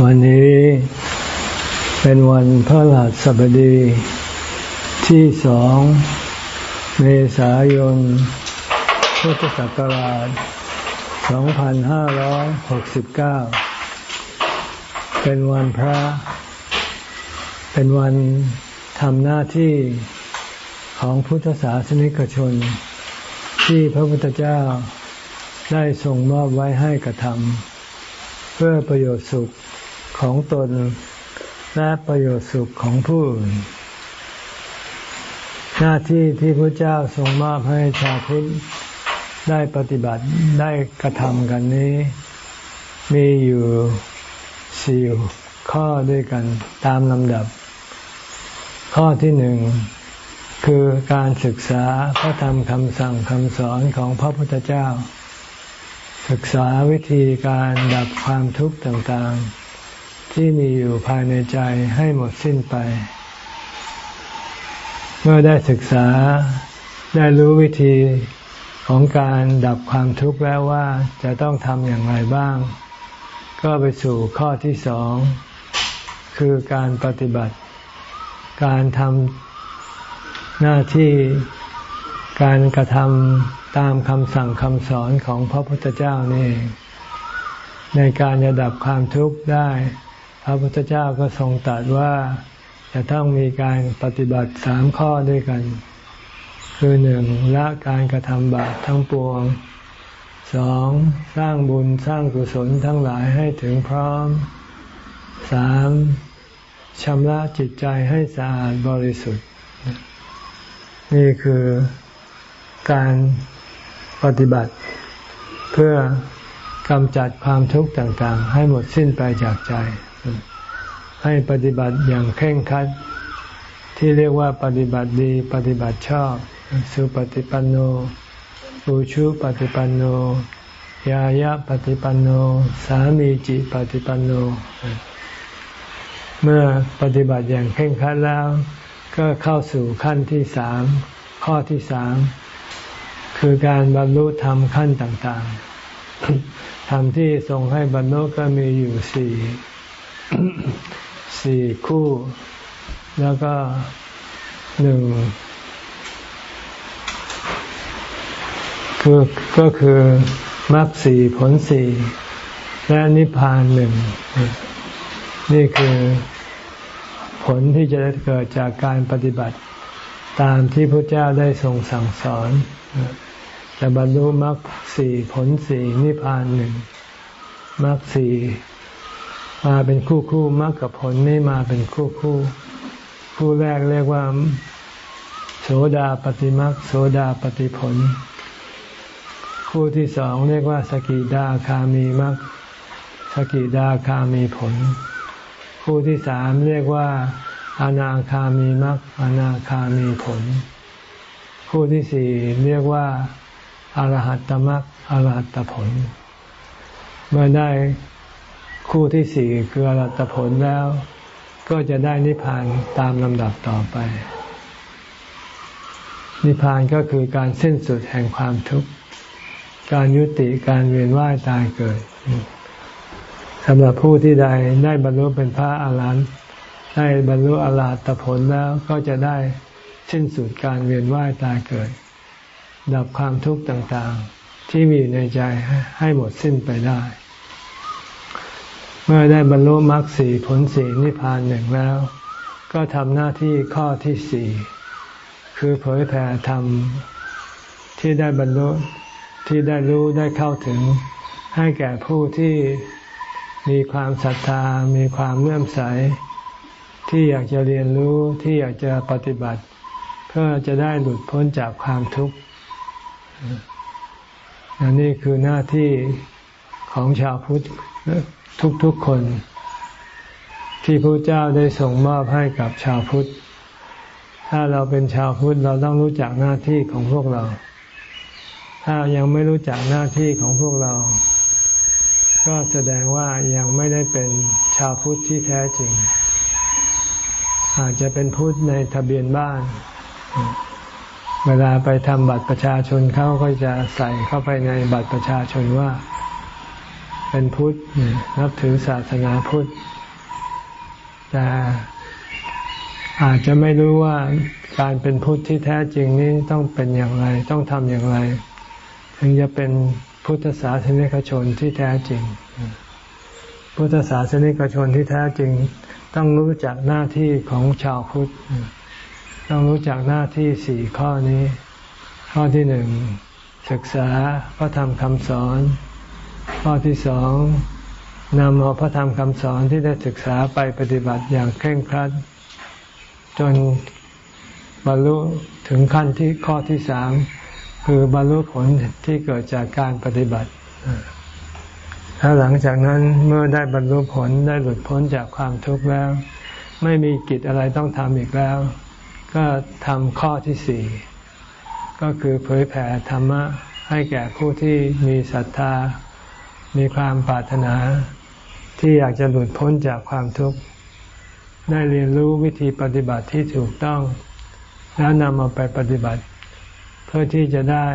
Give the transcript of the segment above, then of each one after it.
วันนี้เป็นวันพระหัสบดีที่สองเมษายน พุทธศักราช 2569 เป็นวันพระ เป็นวันทำหน้าที่ของพุทธศาสนิกชน ที่พระพุทธเจ้าได้ทรงมอบไว้ให้กระทำเพื่อประโยชน์สุข ของตน และประโยชน์สุขของผู้อื่นหน้าที่ที่พระเจ้าทรงมอบให้ชาวพุทธได้ปฏิบัติได้กระทำกันนี้ มีอยู่สี่ข้อด้วยกันตามลำดับ ข้อที่หนึ่งคือการศึกษาพระธรรมคำสั่งคำสอนของพระพุทธเจ้า ศึกษาวิธีการดับความทุกข์ต่างๆ ที่มีอยู่ภายในใจให้หมดสิ้นไป เมื่อได้ศึกษาได้รู้วิธีของการดับความทุกข์แล้วว่าจะต้องทำอย่างไรบ้าง ก็ไปสู่ข้อที่สอง คือการปฏิบัติ การทำหน้าที่การกระทำตามคำสั่งคำสอนของพระพุทธเจ้านี่ ในการจะดับความทุกข์ได้ พระพุทธเจ้าก็ทรงตรัสว่าจะต้องมีการปฏิบัติสามข้อด้วยกัน คือหนึ่งละการกระทำบาปทั้งปวงสองสร้างบุญสร้างกุศลทั้งหลายให้ถึงพร้อมสามชำระจิตใจให้สะอาดบริสุทธิ์ นี่คือการปฏิบัติ เพื่อกำจัดความทุกข์ต่างๆ ให้หมดสิ้นไปจากใจ ให้ปฏิบัติอย่างเคร่งครัด ที่เรียกว่าปฏิบัติดีปฏิบัติชอบ สุปฏิปันโนอุชุปฏิปันโน ยายะปฏิปันโน สามีจิปฏิปันโน เมื่อปฏิบัติอย่างเคร่งครัดแล้ว ก็เข้าสู่ขั้นที่สามข้อที่สามคือการบรรลุธรรมขั้นต่างๆธรรมที่ทรงให้บรรลุก็มีอยู่สี่ สี่คู่ แล้วก็หนึ่งคือก็คือมรรคสี่ผลสี่และนิพพานหนึ่ง นี่คือผลที่จะเกิดจากการปฏิบัติตามที่พระเจ้าได้ทรงสั่งสอน จะบรรลุมรรคสี่ผลสี่นิพพานหนึ่งมรรคสี่ มาเป็นคู่คู่มรรคกับผลนี่มาเป็นคู่คู่ คู่แรกเรียกว่า โสดาปฏิมรรคโสดาปฏิผล คู่ที่สองเรียกว่า สกิดาคามีมรรคสกิดาคามีผล คู่ที่สามเรียกว่าอนาคามีมรรคอนาคามีผล คู่ที่สี่เรียกว่าอรหัตตมรรคอรหัตตผล เมื่อได้ คู่ที่สี่คืออรัตผลแล้ว ก็จะได้นิพพานตามลำดับต่อไป นิพพานก็คือการสิ้นสุดแห่งความทุกข์ การยุติการเวียนว่ายตายเกิดสำหรับผู้ที่ใดได้บรรลุเป็นพระอาหารหันต์ได้บรรลุอรหัตผลแล้วก็จะได้สิ้นสุดการเวียนว่ายตายเกิด ดับความทุกข์ต่างๆ ที่มีอยู่ในใจให้หมดสิ้นไปได้ เมื่อได้บรรลุมรรคสีผลสีนิพพานหนึ่งแล้ว ก็ทำหน้าที่ข้อที่สี่คือเผยแผ่ธรรมที่ได้บรรลุที่ได้รู้ได้เข้าถึง ให้แก่ผู้ที่มีความศรัทธา มีความเลื่อมใส ที่อยากจะเรียนรู้ที่อยากจะปฏิบัติ เพื่อจะได้หลุดพ้นจากความทุกข์นนี้คือหน้าที่ของชาวพุทธ ทุกๆคน ที่พระเจ้าได้ส่งมอบให้กับชาวพุทธ ถ้าเราเป็นชาวพุทธเราต้องรู้จักหน้าที่ของพวกเรา ถ้ายังไม่รู้จักหน้าที่ของพวกเรา ก็แสดงว่ายังไม่ได้เป็นชาวพุทธที่แท้จริง อาจจะเป็นพุทธในทะเบียนบ้านเวลาไปทำบัตรประชาชนเขาก็จะใส่เข้าไปในบัตรประชาชนว่า เป็นพุทธนับถือศาสนาพุทธแต่อาจจะไม่รู้ว่าการเป็นพุทธที่แท้จริงนี้ต้องเป็นอย่างไร ต้องทำอย่างไร ถึงจะเป็นพุทธศาสนิกชนที่แท้จริง พุทธศาสนิกชนที่แท้จริง ต้องรู้จักหน้าที่ของชาวพุทธ ต้องรู้จักหน้าที่สี่ข้อนี้ ข้อที่หนึ่งศึกษาพระธรรมคำสอน ข้อที่สองนำเอาพระธรรมคำสอนที่ได้ศึกษาไปปฏิบัติอย่างเคร่งครัด จนบรรลุถึงขั้นที่ข้อที่สามคือบรรลุผลที่เกิดจากการปฏิบัติถ้าหลังจากนั้นเมื่อได้บรรลุผลได้หลุดพ้นจากความทุกข์แล้ว ไม่มีกิจอะไรต้องทำอีกแล้ว ก็ทำข้อที่สี่ก็คือเผยแผ่ธรรมะให้แก่ผู้ที่มีศรัทธา มีความปรารถนา ที่อยากจะหลุดพ้นจากความทุกข์ ได้เรียนรู้วิธีปฏิบัติที่ถูกต้อง แล้วนำมาไปปฏิบัติ เพื่อที่จะได้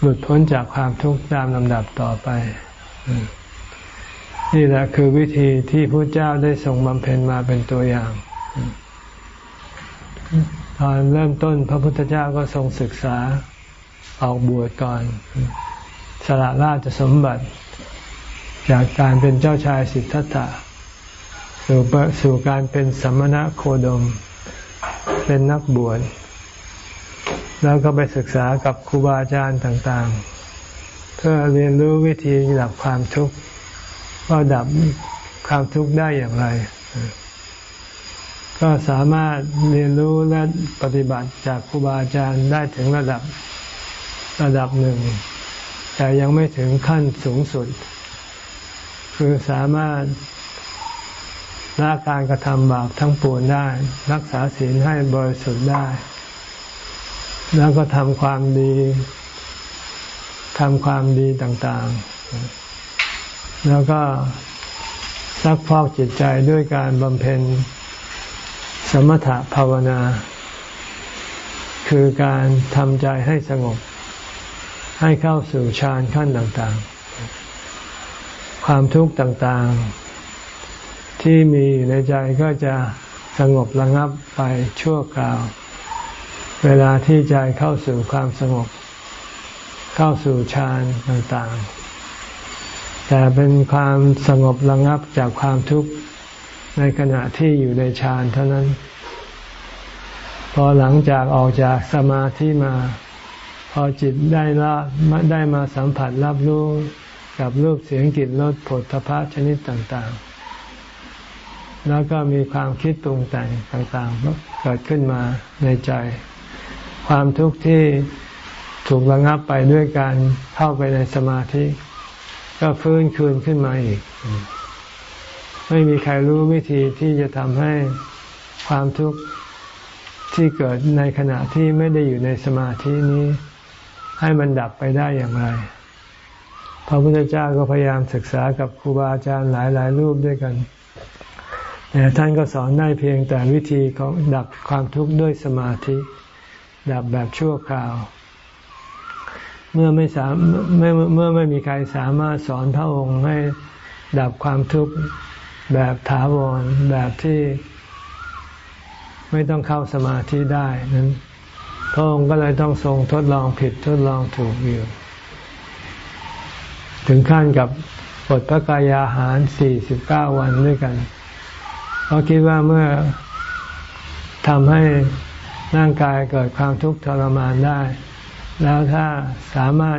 หลุดพ้นจากความทุกข์ตามลำดับต่อไป นี่แหละคือวิธีที่พระเจ้าได้ทรงบำเพ็ญมาเป็นตัวอย่างตอนเริ่มต้นพระพุทธเจ้าก็ทรงศึกษาออกบวชก่อน สละราชสมบัติ จากการเป็นเจ้าชายสิทธัตถะสู่สู่การเป็นสมณะโคดม เป็นนักบวชแล้วก็ไปศึกษากับครูบาอาจารย์ต่างๆ เพื่อเรียนรู้วิธีดับความทุกข์ว่าดับความทุกข์ได้อย่างไร ก็สามารถเรียนรู้และปฏิบัติจากครูบาอาจารย์ได้ถึงระดับระดับหนึ่ง แต่ยังไม่ถึงขั้นสูงสุด คือสามารถละการกระทำบาปทั้งปวงได้ รักษาศีลให้บริสุทธิ์ได้ แล้วก็ทำความดีทำความดีต่างๆ แล้วก็ซักพอกจิตใจด้วยการบำเพ็ญสมถภาวนา คือการทำใจให้สงบ ให้เข้าสู่ฌานขั้นต่างๆ ความทุกข์ต่างๆ ที่มีอยู่ในใจก็จะสงบระงับไปชั่วคราว เวลาที่ใจเข้าสู่ความสงบ เข้าสู่ฌานต่างๆ แต่เป็นความสงบระงับจากความทุกข์ในขณะที่อยู่ในฌานเท่านั้น พอหลังจากออกจากสมาธิมา พอจิตได้ละได้มาสัมผัสรับรู้กับรูปเสียงกลิ่นรสผลทพะชนิดต่างๆ แล้วก็มีความคิดปรุงแต่งต่างๆ เกิดขึ้นมาในใจ ความทุกข์ที่ถูกระงับไปด้วยการเข้าไปในสมาธิ ก็ฟื้นคืนขึ้นมาอีก ไม่มีใครรู้วิธีที่จะทำให้ความทุกข์ที่เกิดในขณะที่ไม่ได้อยู่ในสมาธินี้ ให้มันดับไปได้อย่างไร พระพุทธเจ้าก็พยายามศึกษากับครูบาอาจารย์หลายๆ รูปด้วยกัน แต่ท่านก็สอนได้เพียงแต่วิธีของดับความทุกข์ด้วยสมาธิ ดับแบบชั่วคราว เมื่อไม่สามเมื่อเมื่อไม่มีใครสามารถสอนพระองค์ให้ดับความทุกข์แบบถาวรแบบที่ไม่ต้องเข้าสมาธิได้นั้น พระองค์ก็เลยต้องทรงทดลองผิดทดลองถูกอยู่ ถึงขั้นกับอดพระกายอาหารสี่สิบเก้าวันด้วยกัน เพราะคิดว่าเมื่อทำให้ร่างกายเกิดความทุกข์ทรมานได้ แล้วถ้าสามารถ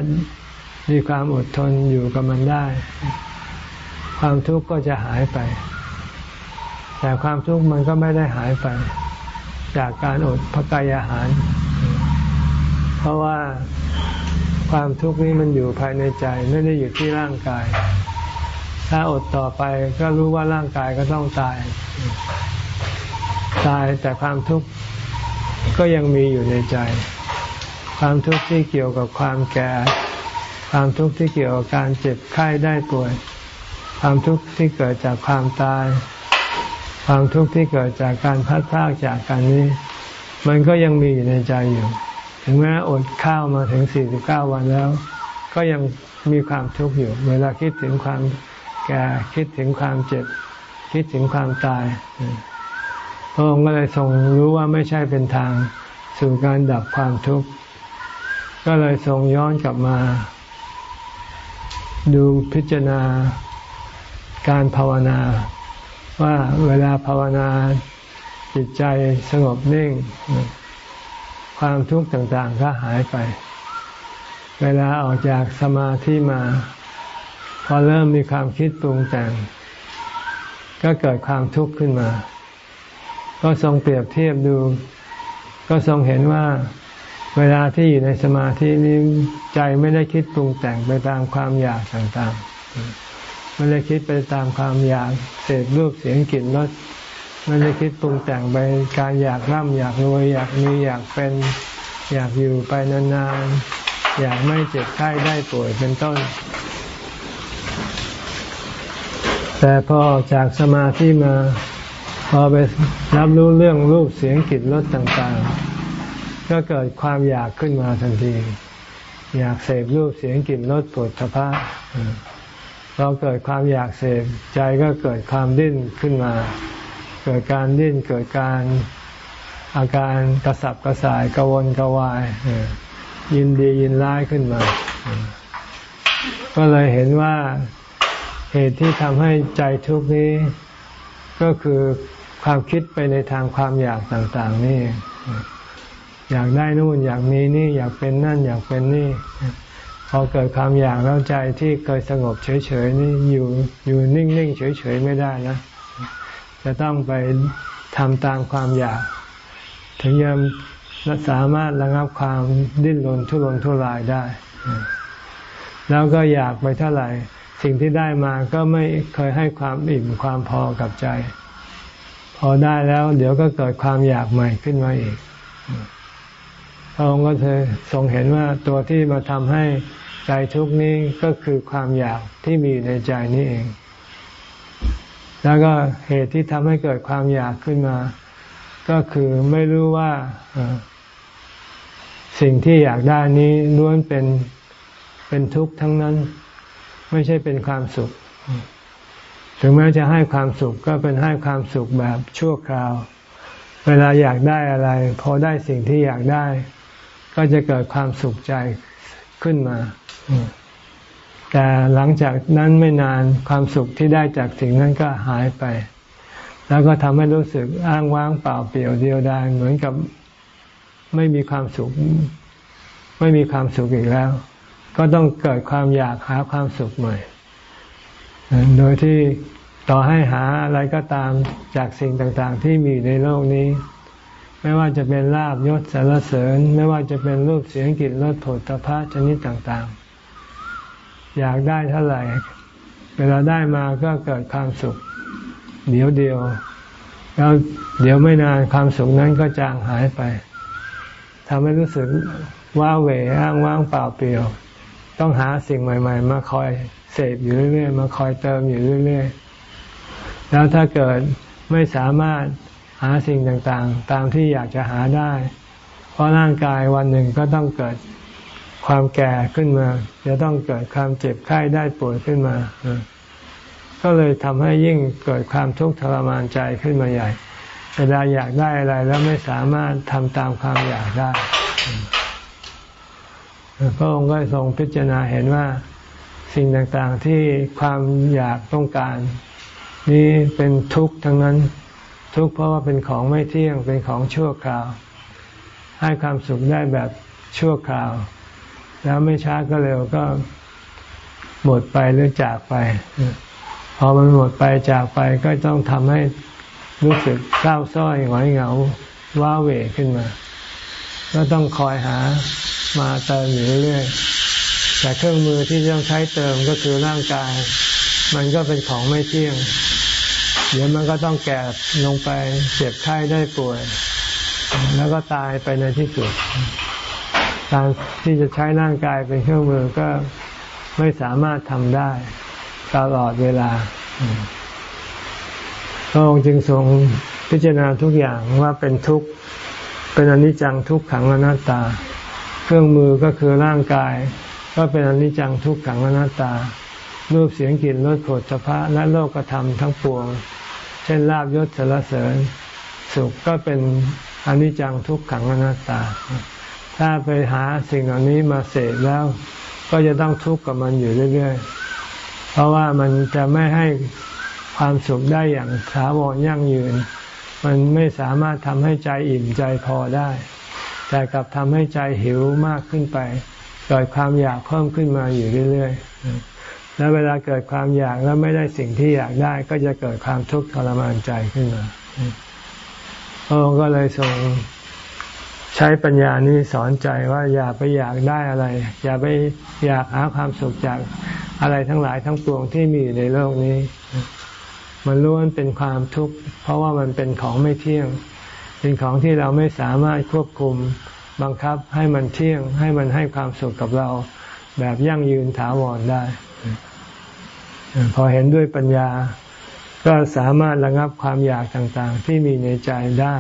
มีความอดทนอยู่กับมันได้ ความทุกข์ก็จะหายไป แต่ความทุกข์มันก็ไม่ได้หายไป จากการอดพระกายอาหาร เพราะว่าความทุกข์นี้มันอยู่ภายในใจไม่ได้อยู่ที่ร่างกาย ถ้าอดต่อไปก็รู้ว่าร่างกายก็ต้องตาย ตายแต่ความทุกข์ก็ยังมีอยู่ในใจ ความทุกข์ที่เกี่ยวกับความแก่ ความทุกข์ที่เกี่ยวกับการเจ็บไข้ได้ป่วย ความทุกข์ที่เกิดจากความตาย ความทุกข์ที่เกิดจากการพัดพลากจากกันนี้ มันก็ยังมีอยู่ในใจอยู่ ถึงแม้อดข้าวมาถึง 49 วันแล้ว ก็ยังมีความทุกข์อยู่ เวลาคิดถึงความแก่คิดถึงความเจ็บ คิดถึงความตายพระองค์ก็เลยทรงรู้ว่าไม่ใช่เป็นทางสู่การดับความทุกข์ ก็เลยทรงย้อนกลับมา ดูพิจารณาการภาวนา ว่าเวลาภาวนาจิตใจสงบนิ่ง ความทุกข์ต่างๆก็หายไป เวลาออกจากสมาธิมา พอเริ่มมีความคิดปรุงแต่ง ก็เกิดความทุกข์ขึ้นมา ก็ทรงเปรียบเทียบดู ก็ทรงเห็นว่าเวลาที่อยู่ในสมาธินี้ใจไม่ได้คิดปรุงแต่งไปตามความอยากต่างๆ ไม่ได้คิดไปตามความอยากเสพรูปเสียงกลิ่นรส ไม่ได้คิดปรุงแต่งไปการอยากร่ำอยากรวยอยากมีอยากเป็นอยากอยู่ไปนานๆอยากไม่เจ็บไข้ได้ป่วยเป็นต้น แต่พอออกจากสมาธิมาพอไปรับรู้เรื่องรูปเสียงกลิ่นรสต่างๆ ก็เกิดความอยากขึ้นมาทันที อยากเสพรูปเสียงกลิ่นรสปวดทพะเราเกิดความอยากเสพใจก็เกิดความดิ้นขึ้นมา กิดการดิ้นเกิดการอาการกระสับกระส่ายกระวนกระวายยินดียินร้ายขึ้นมา ก็เลยเห็นว่าเหตุที่ทำให้ใจทุกนี้ ก็คือความคิดไปในทางความอยากต่างๆ นี่ อยากได้นู่นอยากมีนี่ อยากเป็นนั่นอยากเป็นนี่ พอเกิดความอยากแล้วใจที่เคยสงบเฉยๆนี่อยู่อยู่นิ่งๆเฉยๆไม่ได้นะ จะต้องไปทำตามความอยาก ถึงจะสามารถระงับความดิ้นรนทุรนทุรายได้ แล้วก็อยากไปเท่าไหร่ สิ่งที่ได้มาก็ไม่เคยให้ความอิ่มความพอกับใจ พอได้แล้ว เดี๋ยวก็เกิดความอยากใหม่ขึ้นมาอีกพระองค์ก็เลยทรงเห็นว่าตัวที่มาทำให้ใจทุกนี้ก็คือความอยากที่มีในใจนี้เอง แล้วก็เหตุที่ทำให้เกิดความอยากขึ้นมา ก็คือไม่รู้ว่าสิ่งที่อยากได้นี้ล้วนเป็นเป็นทุกข์ทั้งนั้น ไม่ใช่เป็นความสุข ถึงแม้จะให้ความสุขก็เป็นให้ความสุขแบบชั่วคราว เวลาอยากได้อะไร พอได้สิ่งที่อยากได้ ก็จะเกิดความสุขใจขึ้นมา แต่หลังจากนั้นไม่นานความสุขที่ได้จากสิ่งนั้นก็หายไป แล้วก็ทำให้รู้สึกอ้างว้างเปล่าเปลี่ยวเดียวดายเหมือนกับไม่มีความสุข ไม่มีความสุขอีกแล้ว ก็ต้องเกิดความอยากหาความสุขใหม่โดยที่ต่อให้หาอะไรก็ตามจากสิ่งต่างๆ ที่มีในโลกนี้ ไม่ว่าจะเป็นลาบยศสารเสริญ ไม่ว่าจะเป็นรูปเสียงกลิ่นรสผลตภะชนิดต่างๆ อยากได้เท่าไหร่ เวลาได้มาก็เกิดความสุข เดี๋ยวเดียว แล้วเดี๋ยวไม่นานความสุขนั้นก็จางหายไปทำให้รู้สึกว้าเหวอ้างว้างเปล่าเปลี่ยว ต้องหาสิ่งใหม่ ๆ มาคอยเสพอยู่เรื่อยๆมาคอยเติมอยู่เรื่อยๆแล้วถ้าเกิดไม่สามารถหาสิ่งต่างๆ ตามที่อยากจะหาได้ เพราะร่างกายวันหนึ่งก็ต้องเกิด ความแก่ขึ้นมา จะต้องเกิดความเจ็บไข้ได้ป่วยขึ้นมา ก็เลยทำให้ยิ่งเกิดความทุกข์ทรมานใจขึ้นมาใหญ่เวลาอยากได้อะไรแล้วไม่สามารถทำตามความอยากได้พระองค์ก็ทรงพิจารณาเห็นว่าสิ่งต่างๆที่ความอยากต้องการ นี้เป็นทุกข์ทั้งนั้น ทุกข์เพราะว่าเป็นของไม่เที่ยงเป็นของชั่วคราว ให้ความสุขได้แบบชั่วคราว แล้วไม่ช้าก็เร็วก็หมดไปหรือจากไป พอมันหมดไปจากไปก็ต้องทำให้รู้สึกเศร้าส้อยหงอยเหงาว้าเหวขึ้นมา ก็ต้องคอยหามาเติมอยู่เรื่อยแต่เครื่องมือที่ต้องใช้เติมก็คือร่างกาย มันก็เป็นของไม่เที่ยง เดี๋ยวมันก็ต้องแก่ลงไปเจ็บไข้ได้ป่วย แล้วก็ตายไปในที่สุด การที่จะใช้ร่างกายเป็นเครื่องมือก็ไม่สามารถทำได้ตลอดเวลาพระองค์จึงทรงพิจารณาทุกอย่างว่าเป็นทุกข์เป็นอนิจจังทุกขังอนัตตา เครื่องมือก็คือร่างกาย ก็เป็นอนิจจังทุกขังอนัตตา รูปเสียงกลิ่นรสโผลสะพะและโลกธรรมทั้งปวง เช่นลาบยศสารเสริญ สุขก็เป็นอนิจจังทุกขังอนัตตา ถ้าไปหาสิ่งเหล่านี้มาเสพแล้ว ก็จะต้องทุกข์กับมันอยู่เรื่อยๆ เพราะว่ามันจะไม่ให้ความสุขได้อย่างถาวรยั่งยืน มันไม่สามารถทำให้ใจอิ่มใจพอได้ แต่กลับทำให้ใจหิวมากขึ้นไปเกิดความอยากเพิ่มขึ้นมาอยู่เรื่อยๆ แล้วเวลาเกิดความอยากแล้วไม่ได้สิ่งที่อยากได้ ก็จะเกิดความทุกข์ทรมานใจขึ้นมาพระองค์ก็เลยทรง ใช้ปัญญานี้สอนใจว่าอย่าไปอยากได้อะไร อย่าไปอยากหาความสุขจากอะไรทั้งหลายทั้งปวงที่มีอยู่ในโลกนี้ มันล้วนเป็นความทุกข์เพราะว่ามันเป็นของไม่เที่ยง เป็นของที่เราไม่สามารถควบคุมบังคับให้มันเที่ยง ให้มันให้ความสุขกับเราแบบยั่งยืนถาวรได้ พอเห็นด้วยปัญญา ก็สามารถระงับความอยากต่างๆ ที่มีในใจได้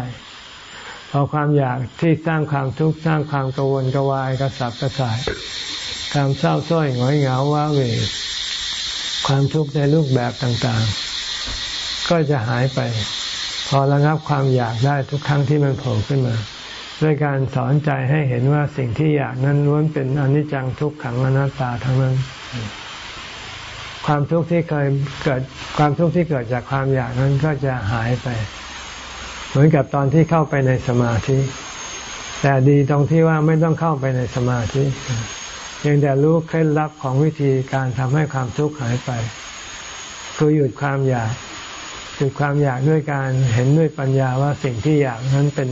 พอความอยากที่สร้างความทุกข์สร้างความกังวลกวายกระสับกระส่ายความเศร้าส้อยหงอยเหงาว้าเหวความทุกข์ในรูปแบบต่างๆ ก็จะหายไป พอระงับความอยากได้ทุกครั้งที่มันโผล่ขึ้นมา ด้วยการสอนใจให้เห็นว่าสิ่งที่อยากนั้นล้วนเป็นอนิจจังทุกขังอนัตตาทั้งนั้น ความทุกข์ที่เคยเกิดความทุกข์ที่เกิดจากความอยากนั้นก็จะหายไป เหมือนกับตอนที่เข้าไปในสมาธิ แต่ดีตรงที่ว่าไม่ต้องเข้าไปในสมาธิยังแต่รู้เคล็ดลับของวิธีการทำให้ความทุกข์หายไป คือหยุดความอยากหยุดความอยากด้วยการเห็นด้วยปัญญาว่าสิ่งที่อยากนั้นเป็น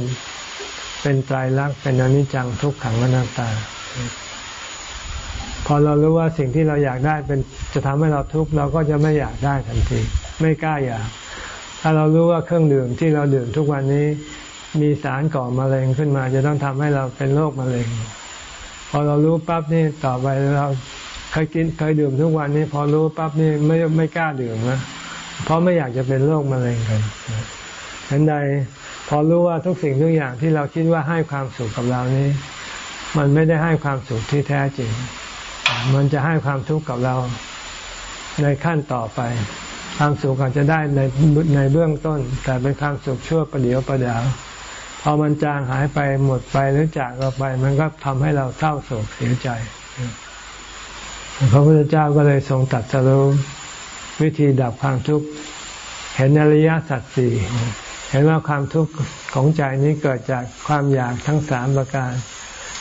เป็นไตรลักษณ์เป็นอนิจจังทุกขังอนัตตา พอเรารู้ว่าสิ่งที่เราอยากได้เป็นจะทำให้เราทุกข์เราก็จะไม่อยากได้ทันที ไม่กล้าอยาก ถ้าเรารู้ว่าเครื่องดื่มที่เราดื่มทุกวันนี้ มีสารก่อมะเร็งขึ้นมา จะต้องทำให้เราเป็นโรคมะเร็ง พอเรารู้ปั๊บนี่ต่อไปเราเคยกินเคยดื่มทุกวันนี้ พอรู้ปั๊บนี่ไม่ไม่กล้าดื่มนะเพราะไม่อยากจะเป็นโรคมะเร็งกันเห็นใดพอรู้ว่าทุกสิ่งทุกอย่างที่เราคิดว่าให้ความสุขกับเรานี้ มันไม่ได้ให้ความสุขที่แท้จริง มันจะให้ความทุกข์กับเราในขั้นต่อไป ความสุขอาจจะได้ในในเบื้องต้น แต่เป็นความสุขชั่วประเดียวประดาวพอมันจางหายไปหมดไปหรือจากเราไป มันก็ทำให้เราเศร้าโศกเสียใจพระพุทธเจ้าก็เลยทรงตัดสรุปวิธีดับความทุกข์เห็นอริยสัจสี่เห็นว่าความทุกข์ของใจนี้เกิดจากความอยากทั้งสามประการ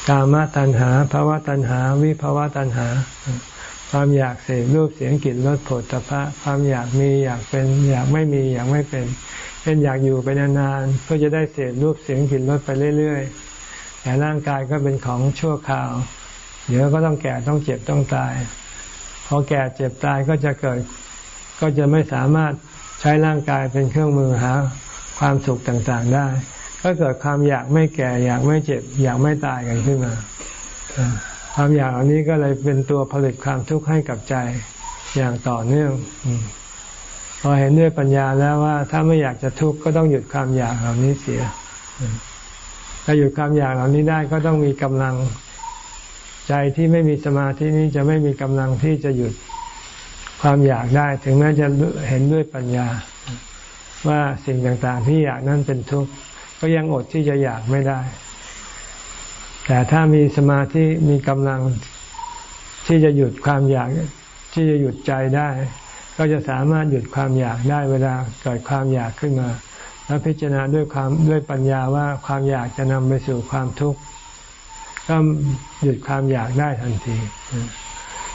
กามตัณหาภาวะตัณหา วิภาวะตัณหา ความอยากเสพรูปเสียงกลิ่นรสผลตภะความอยากมีอยากเป็นอยากไม่มีอยากไม่เป็นเป็นอยากอยู่ไปนานๆเพื่อจะได้เสพรูปเสียงกลิ่นรสไปเรื่อยๆแต่ร่างกายก็เป็นของชั่วคราว เดี๋ยวก็ต้องแก่ต้องเจ็บต้องตายพอแก่เจ็บตายก็จะเกิด ก็จะไม่สามารถใช้ร่างกายเป็นเครื่องมือหาความสุขต่างๆได้ ก็เกิดความอยากไม่แก่ อยากไม่เจ็บ อยากไม่ตายกันขึ้นมา ความอยากเหล่านี้ก็เลยเป็นตัวผลิตความทุกข์ให้กับใจอย่างต่อเนื่องพอเห็นด้วยปัญญาแล้วว่า ถ้าไม่อยากจะทุกข์ก็ต้องหยุดความอยากเหล่านี้เสียถ้าหยุดความอยากเหล่านี้ได้ก็ต้องมีกำลังใจที่ไม่มีสมาธินี้จะไม่มีกำลังที่จะหยุดความอยากได้ ถึงแม้จะเห็นด้วยปัญญา ว่าสิ่งต่างๆที่อยากนั้นเป็นทุกข์ก็ยังอดที่จะอยากไม่ได้ แต่ถ้ามีสมาธิมีกำลังที่จะหยุดความอยากที่จะหยุดใจได้ ก็จะสามารถหยุดความอยากได้เวลาเกิดความอยากขึ้นมา แล้วพิจารณาด้วยความด้วยปัญญาว่าความอยากจะนำไปสู่ความทุกข์ก็หยุดความอยากได้ทันที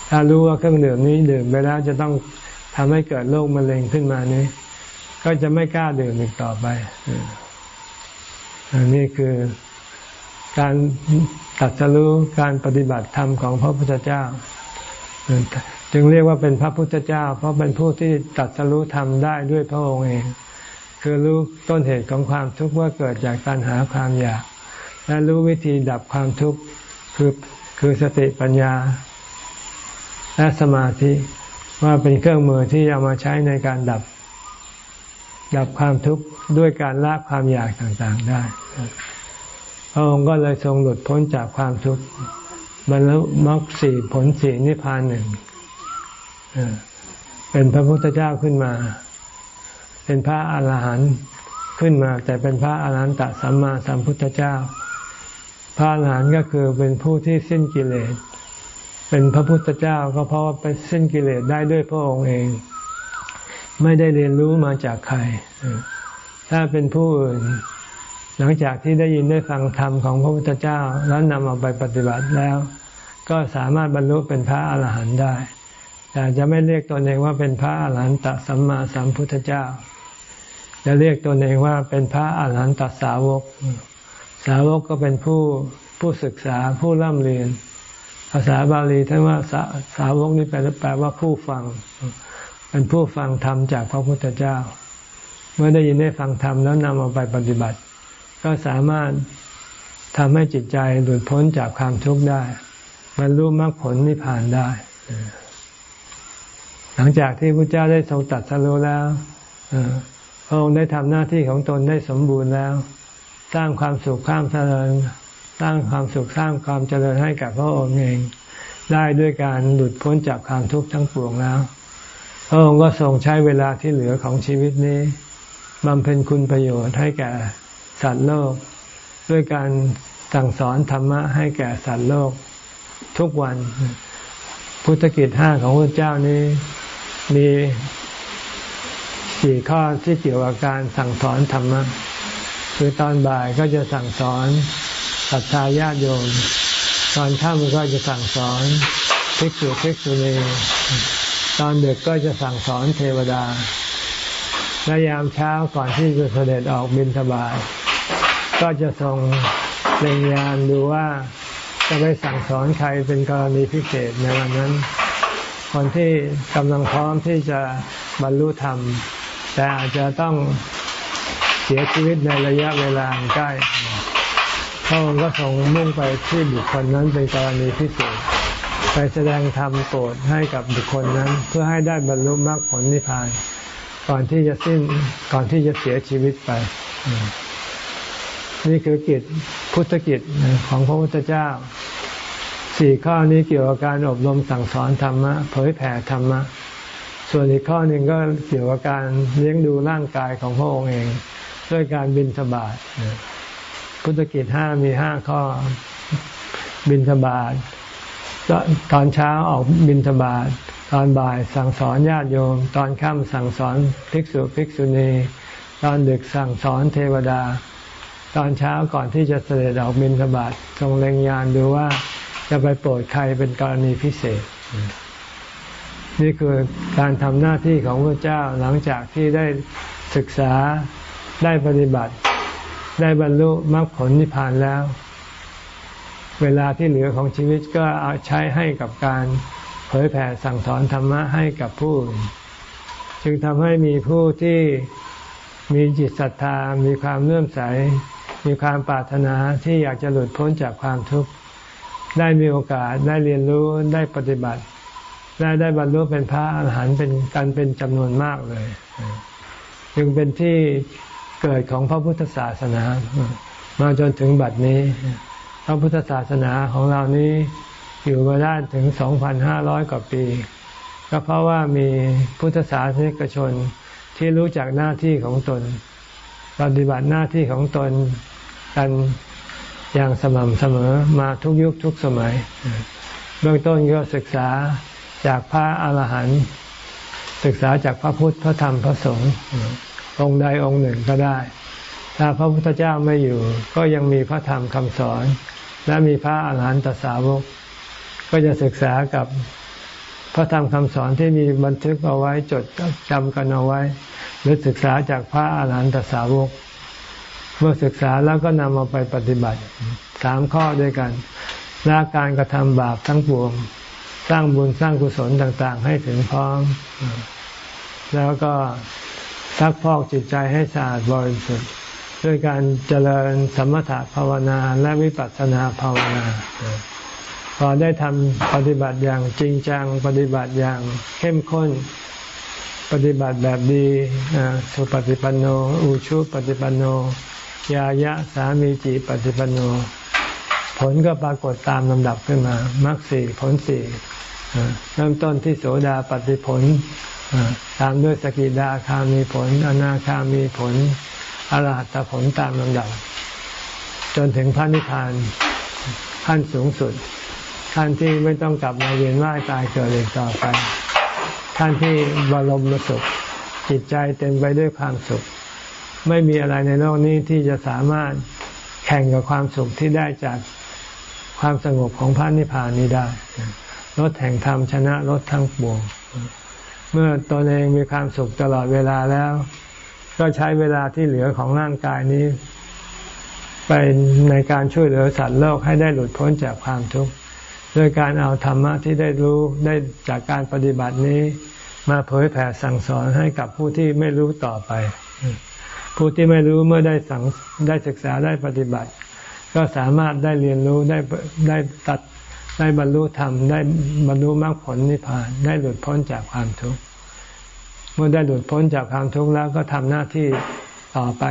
ถ้ารู้ว่าเครื่องดื่มนี้ดื่มไปแล้วจะต้องทำให้เกิดโรคมะเร็งขึ้นมานี้ ก็จะไม่กล้าดื่มอีกต่อไปอันนี้คือ การตัดสรู้การปฏิบัติธรรมของพระพุทธเจ้า จึงเรียกว่าเป็นพระพุทธเจ้า เพราะเป็นผู้ที่ตัดสรู้ธรรมได้ด้วยพระองค์เอง คือรู้ต้นเหตุของความทุกข์ว่าเกิดจากการหาความอยาก และรู้วิธีดับความทุกข์คือคือสติปัญญา และสมาธิว่าเป็นเครื่องมือที่เอามาใช้ในการดับ ดับความทุกข์ด้วยการละความอยากต่างๆได้ พระองค์ก็เลยทรงหลุดพ้นจากความทุกข์บรรลุมรรคสี่ผลสี่นิพพานหนึ่งเป็นพระพุทธเจ้าขึ้นมา เป็นพระอาหารหันต์ขึ้นมา แต่เป็นพระอาหารหันตสัมมาสัมพุทธเจ้า พระอาหารหันต์ก็คือเป็นผู้ที่สิ้นกิเลส เป็นพระพุทธเจ้าก็เพราะว่าไปสิ้นกิเลสได้ด้วยพระองค์เอง ไม่ได้เรียนรู้มาจากใคร ถ้าเป็นผู้อื่น หลังจากที่ได้ยินได้ฟังธรรมของพระพุทธเจ้าแล้วนำเอาไปปฏิบัติแล้ว ก็สามารถบรรลุเป็นพระอาหารหันต์ได้ แต่จะไม่เรียกตนเองว่าเป็นพระอาหารหันตสัมมาสัมพุทธเจ้า จะเรียกตนเองว่าเป็นพระอาหารหันตสาวก สาวกก็เป็นผู้ผู้ศึกษาผู้ร่ำเรียน ภาษาบาลีท่านว่าสาสาวกนี่แปลว่าผู้ฟัง เป็นผู้ฟังธรรมจากพระพุทธเจ้า เมื่อได้ยินได้ฟังธรรมแล้วนำเอาไปปฏิบัติ ก็สามารถทำให้จิตใจหลุดพ้นจากความทุกข์ได้บรรลุมรรคผลนิพพานได้ หลังจากที่พระเจ้าได้ทรงตัดสรู้แล้วพระองค์ได้ทำหน้าที่ของตนได้สมบูรณ์แล้ว สร้างความสุขข้ามเจริญสร้างความสุขสร้างความเจริญให้กับพระองค์เอง ได้ด้วยการหลุดพ้นจากความทุกข์ทั้งปวงแล้ว พระองค์ก็ทรงใช้เวลาที่เหลือของชีวิตนี้บำเพ็ญคุณประโยชน์ให้แก่ สัตว์โลก ด้วยการสั่งสอนธรรมะให้แก่สัตว์โลกทุกวัน พุทธกิจห้าของพระเจ้านี้มีสี่ข้อที่เกี่ยวกับการสั่งสอนธรรมะคือตอนบ่ายก็จะสั่งสอนศรัทธาญาติโยม ตอนค่ำก็จะสั่งสอนภิกษุภิกษุณีตอนเด็กก็จะสั่งสอนเทวดาและยามเช้าก่อนที่จะเสด็จออกบิณฑบาต ก็จะทรงเล็งยานดูว่าจะไปสั่งสอนใครเป็นกรณีพิเศษในวันนั้น คนที่กำลังพร้อมที่จะบรรลุธรรม แต่อาจจะต้องเสียชีวิตในระยะเวลาใกล้พระองค์ก็ทรงมุ่งไปที่บุคคลนั้นเป็นกรณีพิเศษ ไปแสดงธรรมโปรดให้กับบุคคลนั้น เพื่อให้ได้บรรลุมรรคผลนิพพาน ก่อนที่จะสิ้นก่อนที่จะเสียชีวิตไป นี่คือกิจพุทธกิจของพระพุทธเจ้า สี่ข้อนี้เกี่ยวกับการอบรมสั่งสอนธรรมะเผยแผ่ธรรมะ ส่วนอีกข้อหนึ่งก็เกี่ยวกับการเลี้ยงดูร่างกายของพระองค์เอง ด้วยการบินสบาทพุทธกิจห้ามีห้าข้อบินสบาทตอนเช้าออกบินสบาทตอนบ่ายสั่งสอนญาติโยม ตอนค่ำสั่งสอนภิกษุภิกษุณี ตอนดึกสั่งสอนเทวดา ตอนเช้าก่อนที่จะเสด็จออกบินฑบาตทรงเล็งยานดูว่าจะไปโปรดใครเป็นกรณีพิเศษ นี่คือการทำหน้าที่ของพระเจ้าหลังจากที่ได้ศึกษาได้ปฏิบัติ ได้บรรลุมรรคผลนิพพานแล้ว เวลาที่เหลือของชีวิตก็เอาใช้ให้กับการเผยแผ่สั่งสอนธรรมะให้กับผู้อื่นจึงทำให้มีผู้ที่มีจิตศรัทธา มีความเลื่อมใส มีความปรารถนาที่อยากจะหลุดพ้นจากความทุกข์ได้มีโอกาสได้เรียนรู้ได้ปฏิบัติ ได้ได้บรรลุเป็นพระอาหารหันต์เป็นกันเป็นจำนวนมากเลย จึงเป็นที่เกิดของพระพุทธศาสนา มาจนถึงบัดนี้ พระพุทธศาสนาของเรานี้อยู่มาได้ถึง 2,500 กว่าปี ก็เพราะว่ามีพุทธศาสนิกชนที่รู้จักหน้าที่ของตน ปฏิบัติหน้าที่ของตนกันอย่างสม่ำเสมอมาทุกยุคทุกสมัย เบื้องต้นก็ศึกษาจากพระอาหารหันต์ศึกษาจากพระพุทธพระธรรมพระสงฆ์องค์ใดองค์หนึ่งก็ได้ ถ้าพระพุทธเจ้าไม่อยู่ ก็ยังมีพระธรรมคำสอน และมีพระอาหารหันตสาวก ก็จะศึกษากับ พระธรรมคำสอนที่มีบันทึกเอาไว้จดจำกันเอาไว้ หรือศึกษาจากพระอาหารหันตสาวก เมื่อศึกษาแล้วก็นำมาไปปฏิบัติสามข้อด้วยกันละการกระทำบาปทั้งปวง สร้างบุญสร้างกุศลต่าง ๆ ให้ถึงพร้อม แล้วก็ซักพอกจิตใจให้สะอาดบริสุทธิ์ด้วยการเจริญสมถะภาวนาและวิปัสสนาภาวนา พอได้ทำปฏิบัติอย่างจริงจัง ปฏิบัติอย่างเข้มข้น ปฏิบัติแบบดีสุปฏิปันโนอุชุปฏิปันโน ยายะสามีจิปฏิปันโน ผลก็ปรากฏตามลำดับขึ้นมามรรคสี่ผลสี่เริ่มต้นที่โสดาปฏิผลตามด้วยสกิดาคามีผล อนาคามีผลอรหัตผลตามลำดับ จนถึงพระนิพพานขั้นสูงสุด ขั้นที่ไม่ต้องกลับมาเวียนว่ายตายเกิดอีกต่อไปขั้นที่บรมสุขจิตใจเต็มไปด้วยความสุข ไม่มีอะไรในโลกนี้ที่จะสามารถแข่งกับความสุขที่ได้จากความสงบของพระนิพพานนี้ได้รถแห่งธรรมชนะรถทั้งปวง เมื่อตนเองมีความสุขตลอดเวลาแล้ว ก็ใช้เวลาที่เหลือของร่างกายนี้ ไปในการช่วยเหลือสัตว์โลกให้ได้หลุดพ้นจากความทุกข์ ด้วยการเอาธรรมะที่ได้รู้ได้จากการปฏิบัตินี้ มาเผยแผ่สั่งสอนให้กับผู้ที่ไม่รู้ต่อไป ผู้ที่ไม่รู้เมื่อได้สั่งได้ศึกษาได้ปฏิบัติ ก็สามารถได้เรียนรู้ได้ได้ตัดได้บรรลุธรรมได้บรรลุมรรคผลนิพพานได้หลุดพ้นจากความทุกข์เมื่อได้หลุดพ้นจากความทุกข์แล้วก็ทำหน้าที่ต่อไป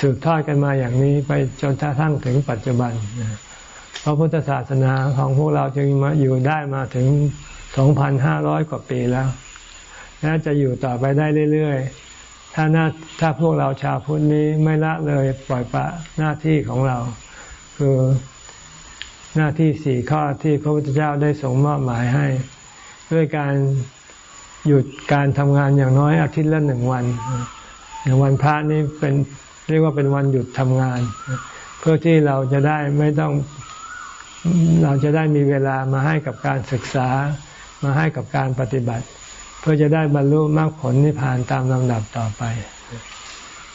สืบทอดกันมาอย่างนี้ไปจนกระทั่งถึงปัจจุบัน พระพุทธศาสนาของพวกเราจึงมาอยู่ได้มาถึง 2,500 กว่าปีแล้วและจะอยู่ต่อไปได้เรื่อยๆ ถ้าหน้าถ้าพวกเราชาวพุทธนี้ไม่ละเลยปล่อยปะหน้าที่ของเรา คือหน้าที่สี่ข้อที่พระพุทธเจ้าได้ส่งมอบหมายให้ ด้วยการหยุดการทำงานอย่างน้อยอาทิตย์ละหนึ่งวันอย่างวันพระนี้เป็นเรียกว่าเป็นวันหยุดทำงาน เพื่อที่เราจะได้ไม่ต้อง เราจะได้มีเวลามาให้กับการศึกษา มาให้กับการปฏิบัติ เพื่อจะได้บรรลุมรรคผลนิพพานตามลำดับต่อไป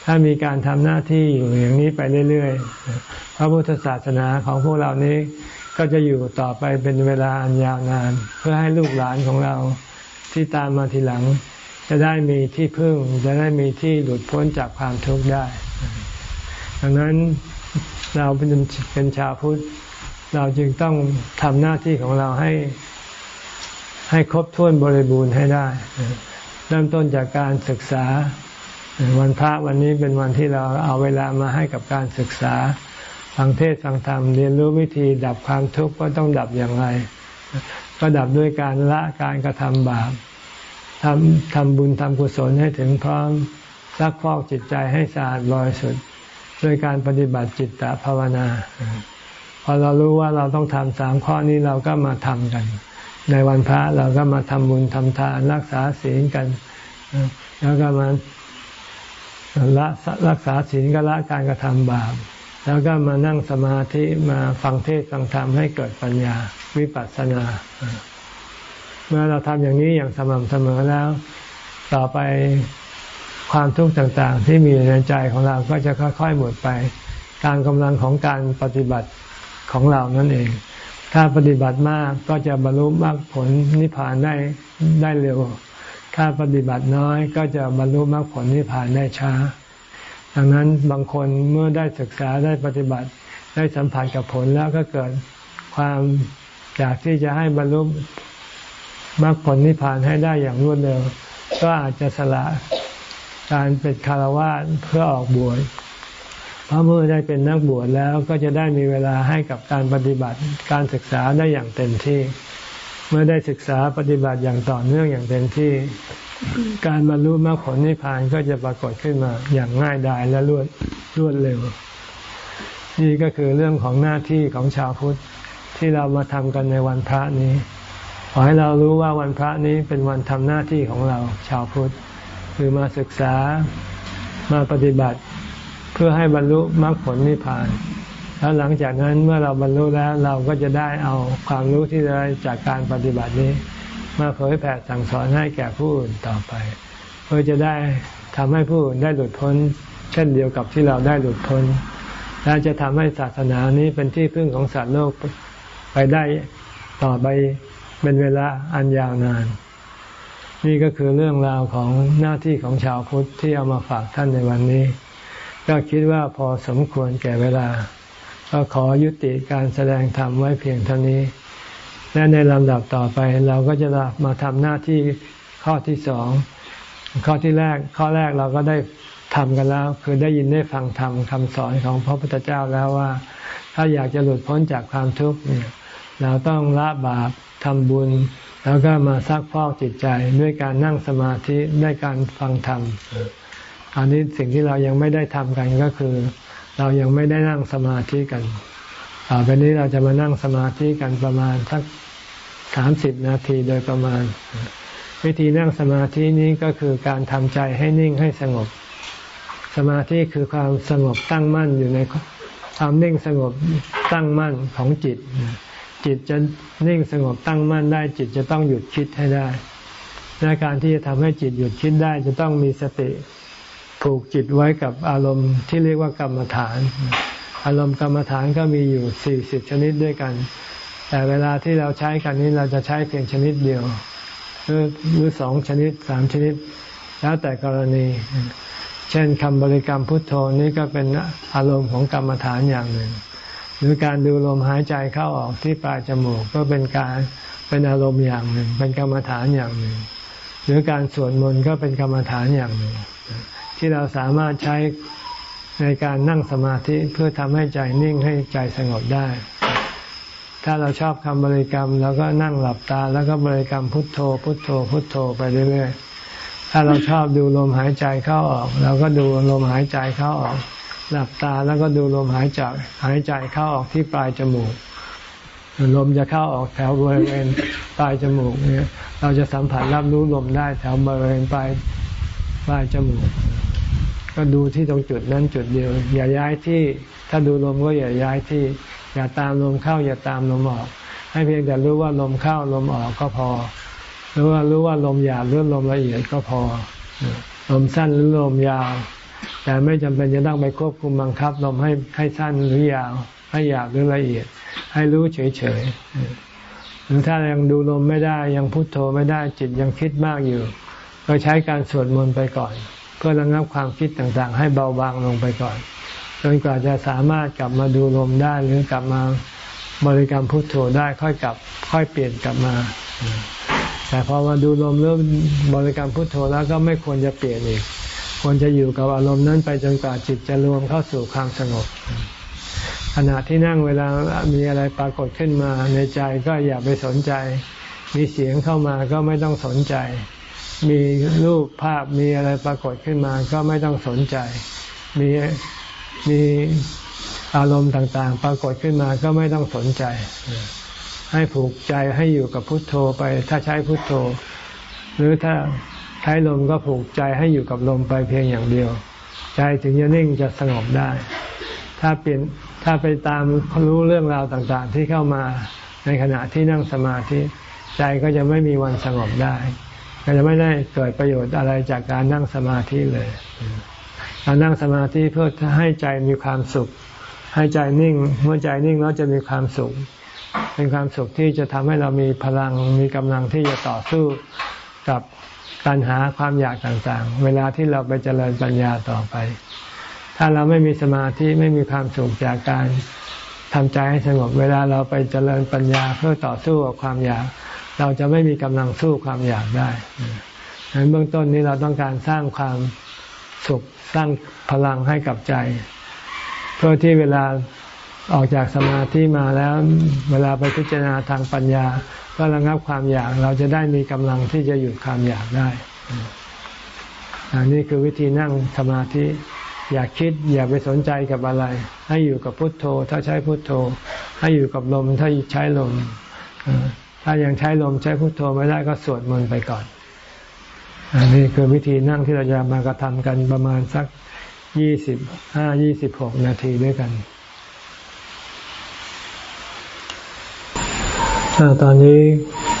ถ้ามีการทำหน้าที่อยู่อย่างนี้ไปเรื่อยๆ พระพุทธศาสนาของพวกเรานี้ก็จะอยู่ต่อไปเป็นเวลาอันยาวนาน เพื่อให้ลูกหลานของเราที่ตามมาทีหลัง จะได้มีที่พึ่ง จะได้มีที่หลุดพ้นจากความทุกข์ได้ ดังนั้นเราเป็นเป็นชาวพุทธ เราจึงต้องทำหน้าที่ของเราให้ให้ครบถ้วนบริบูรณ์ให้ได้เริ่มต้นจากการศึกษา วันพระวันนี้เป็นวันที่เราเอาเวลามาให้กับการศึกษาฟังเทศฟังธรรมเรียนรู้วิธีดับความทุกข์ว่าต้องดับอย่างไร ก็ดับด้วยการละการกระทำบาปทำทำบุญทำกุศลให้ถึงพร้อมซักฟอกจิตใจให้สะอาดบริสุทธิ์ด้วยการปฏิบัติจิตตภาวนา พอเรารู้ว่าเราต้องทำสามข้อนี้เราก็มาทำกัน ในวันพระเราก็มาทำบุญทำทานรักษาศีลกัน แล้วก็มาละรักษาศีลก็ละการกระทำบาปแล้วก็มานั่งสมาธิมาฟังเทศฟังธรรมให้เกิดปัญญาวิปัสสนา เมื่อเราทำอย่างนี้อย่างสม่ำเสมอแล้ว ต่อไปความทุกข์ต่างๆ ที่มีในใจของเราก็จะค่อยๆหมดไป ตามกำลังของการปฏิบัติ ของเรานั่นเอง ถ้าปฏิบัติมากก็จะบรรลุมรรคผลนิพพานได้ได้เร็ว ถ้าปฏิบัติน้อยก็จะบรรลุมรรคผลนิพพานได้ช้า ดังนั้นบางคนเมื่อได้ศึกษาได้ปฏิบัติได้สัมผัสกับผลแล้วก็เกิดความอยากที่จะให้บรรลุมรรคผลนิพพานให้ได้อย่างรวดเร็ว ก็อาจจะสละการเป็นคารวะเพื่อออกบวช พราะเมื่อได้เป็นนักบวชแล้วก็จะได้มีเวลาให้กับการปฏิบัติการศึกษาได้อย่างเต็มที่ เมื่อได้ศึกษาปฏิบัติอย่างต่อเนื่องอย่างเต็มที่ การบรรลุมรรคผลนิพพานก็จะปรากฏขึ้นมาอย่างง่ายดายและรวดรวดเร็ว นี่ก็คือเรื่องของหน้าที่ของชาวพุทธที่เรามาทำกันในวันพระนี้ขอให้เรารู้ว่าวันพระนี้เป็นวันทำหน้าที่ของเราชาวพุทธคือมาศึกษามาปฏิบัติ เพื่อให้บรรลุมรรคผลนิพพาน แล้วหลังจากนั้นเมื่อเราบรรลุแล้วเราก็จะได้เอาความรู้ที่ได้จากการปฏิบัตินี้ มาเผยแผ่สั่งสอนให้แก่ผู้อื่นต่อไป เพื่อจะได้ทำให้ผู้อื่นได้หลุดพ้น เช่นเดียวกับที่เราได้หลุดพ้นและจะทำให้ศาสนานี้เป็นที่พึ่งของสัตว์โลกไปได้ต่อไปเป็นเวลาอันยาวนาน นี่ก็คือเรื่องราวของหน้าที่ของชาวพุทธที่เอามาฝากท่านในวันนี้ ก็คิดว่าพอสมควรแก่เวลา ก็ขอยุติการแสดงธรรมไว้เพียงเท่านี้ และในลำดับต่อไปเราก็จะมาทำหน้าที่ข้อที่สองข้อที่แรกข้อแรกเราก็ได้ทำกันแล้ว คือได้ยินได้ฟังธรรมคำสอนของพระพุทธเจ้าแล้วว่า ถ้าอยากจะหลุดพ้นจากความทุกข์เราต้องละบาปทำบุญ แล้วก็มาซักพอกจิตใจด้วยการนั่งสมาธิด้วยการฟังธรรม อันนี้สิ่งที่เรายังไม่ได้ทำกันก็คือ เรายังไม่ได้นั่งสมาธิกันต่อไปนี้เราจะมานั่งสมาธิกันประมาณสักสามสิบนาทีโดยประมาณ วิธีนั่งสมาธินี้ก็คือการทำใจให้นิ่งให้สงบ สมาธิคือความสงบตั้งมั่นอยู่ในความนิ่งสงบตั้งมั่นของจิต จิตจะนิ่งสงบตั้งมั่นได้ จิตจะต้องหยุดคิดให้ได้และการที่จะทำให้จิตหยุดคิดได้จะต้องมีสติ ผูกจิตไว้กับอารมณ์ที่เรียกว่ากรรมฐาน อารมณ์กรรมฐานก็มีอยู่สี่สิบชนิดด้วยกัน แต่เวลาที่เราใช้กันนี้เราจะใช้เพียงชนิดเดียว หรือหรือสองชนิดสามชนิด แล้วแต่กรณี เช่นคำบริกรรมพุทโธนี่ก็เป็นอารมณ์ของกรรมฐานอย่างหนึ่ง หรือการดูลมหายใจเข้าออกที่ปลายจมูกก็เป็นการเป็นอารมณ์อย่างหนึ่ง เป็นกรรมฐานอย่างหนึ่ง หรือการสวดมนต์ก็เป็นกรรมฐานอย่างหนึ่ง ที่เราสามารถใช้ในการนั่งสมาธิเพื่อทำให้ใจนิ่งให้ใจสงบได้ ถ้าเราชอบคำบริกรรมเราก็นั่งหลับตา แล้วก็บริกรรมพุทโธ พุทโธ พุทโธไปเรื่อยๆ ถ้าเราชอบดูลมหายใจเข้าออกเราก็ดูลมหายใจเข้าออก หลับตาแล้วก็ดูลมหายใจหายใจเข้าออกที่ปลายจมูก ลมจะเข้าออกแถวบริเวณปลายจมูกเนี่ย เราจะสัมผัสรับรู้ลมได้แถวบริเวณปลายปลายจมูก ก็ดูที่ตรงจุดนั้นจุดเดียว อย่าย้ายที่ ถ้าดูลมก็อย่าย้ายที่ อย่าตามลมเข้า อย่าตามลมออก ให้เพียงแต่รู้ว่าลมเข้าลมออกก็พอหรือว่ารู้ว่าลมหยาบหรือลมละเอียดก็พอ ลมสั้นหรือลมยาว แต่ไม่จำเป็นจะต้องไปควบคุมบังคับ ลมให้ให้สั้นหรือยาว ให้หยาบหรือละเอียด ให้รู้เฉยๆหรือถ้ายังดูลมไม่ได้ยังพุโทโธไม่ได้จิตยังคิดมากอยู่ ก็ใช้การสวดมนต์ไปก่อน เพื่อระงับความคิดต่างๆ ให้เบาบางลงไปก่อน จนกว่าจะสามารถกลับมาดูลมได้หรือกลับมาบริกรรมพุทโธได้ค่อยกลับ ค่อยเปลี่ยนกลับมา แต่พอมาดูลมเริ่มบริกรรมพุทโธแล้วก็ไม่ควรจะเปลี่ยนอีกควรจะอยู่กับอารมณ์นั้นไปจนกว่าจิตจะรวมเข้าสู่ความสงบขณะที่นั่งเวลามีอะไรปรากฏขึ้นมาในใจก็อย่าไปสนใจ มีเสียงเข้ามาก็ไม่ต้องสนใจ มีรูปภาพมีอะไรปรากฏขึ้นมา ก็ไม่ต้องสนใจ มีมีอารมณ์ต่างๆ ปรากฏขึ้นมาก็ไม่ต้องสนใจ ให้ผูกใจให้อยู่กับพุทโธไป ถ้าใช้พุทโธ หรือถ้าใช้ลมก็ผูกใจให้อยู่กับลมไปเพียงอย่างเดียว ใจถึงจะนิ่งจะสงบได้ ถ้าเปลี่ยนถ้าไปตามรู้เรื่องราวต่างๆ ที่เข้ามาในขณะที่นั่งสมาธิ ใจก็จะไม่มีวันสงบได้ ก็จะไม่ได้เกิดประโยชน์อะไรจากการนั่งสมาธิเลยการนั่งสมาธิเพื่อให้ใจมีความสุข ให้ใจนิ่ง เมื่อใจนิ่งแล้วจะมีความสุข เป็นความสุขที่จะทำให้เรามีพลังมีกำลังที่จะต่อสู้กับการหาความอยากต่างๆ เวลาที่เราไปเจริญปัญญาต่อไป ถ้าเราไม่มีสมาธิไม่มีความสุขจากการทำใจให้สงบ เวลาเราไปเจริญปัญญาเพื่อต่อสู้กับความอยาก เราจะไม่มีกำลังสู้ความอยากได้ดังนั้นเบื้องต้นนี้เราต้องการสร้างความสุขสร้างพลังให้กับใจ เพื่อที่เวลาออกจากสมาธิมาแล้วเวลาไปพิจารณาทางปัญญา ก็ระงับความอยาก เราจะได้มีกำลังที่จะหยุดความอยากได้อันนี้คือวิธีนั่งสมาธิ อย่าคิด อย่าไปสนใจกับอะไร ให้อยู่กับพุทโธ ถ้าใช้พุทโธ ให้อยู่กับลม ถ้าใช้ลม ถ้ายังใช้ลมใช้พุทโธไม่ได้ก็สวดมนต์ไปก่อน อันนี้คือวิธีนั่งที่เราจะมากระทำกันประมาณสักยี่สิบห้ายี่สิบหกนาทีด้วยกันตอนนี้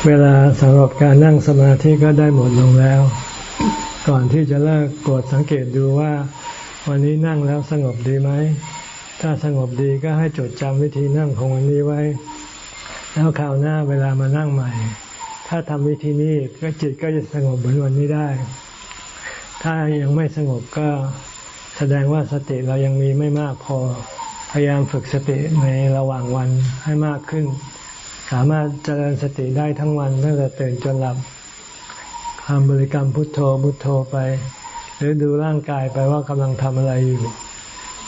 เวลาสำหรับการนั่งสมาธิก็ได้หมดลงแล้ว ก่อนที่จะเลิกกดสังเกตดูว่า วันนี้นั่งแล้วสงบดีไหม ถ้าสงบดีก็ให้จดจำวิธีนั่งของวันนี้ไว้ แล้วคราวหน้าเวลามานั่งใหม่ ถ้าทำวิธีนี้ก็จิตก็จะสงบเหมือนวันนี้ได้ ถ้ายังไม่สงบก็แสดงว่าสติเรายังมีไม่มากพอ พยายามฝึกสติในระหว่างวันให้มากขึ้น สามารถเจริญสติได้ทั้งวันตั้งแต่ตื่นจนหลับทำบริกรรมพุทโธพุทโธไป หรือดูร่างกายไปว่ากำลังทำอะไรอยู่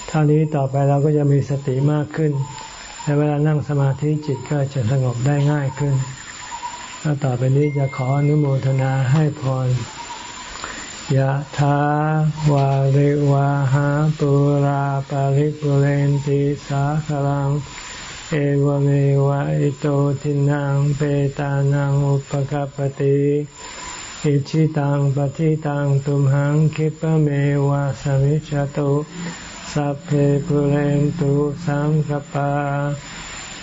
เท่านี้ต่อไปเราก็จะมีสติมากขึ้น แต่เวลานั่งสมาธิจิตก็จะสงบได้ง่ายขึ้นแล้วต่อไปนี้จะขออนุโมทนาให้พรยะถาวาริวาหาปุราปาริปุเรนติสาคลัง เอวเมวะอิโตทินังเปตานังอุปกปติ อิชิตังปฏิตังตุมหังคิปเมวะสมิจตุสัพเพปุเรนตุสังกปา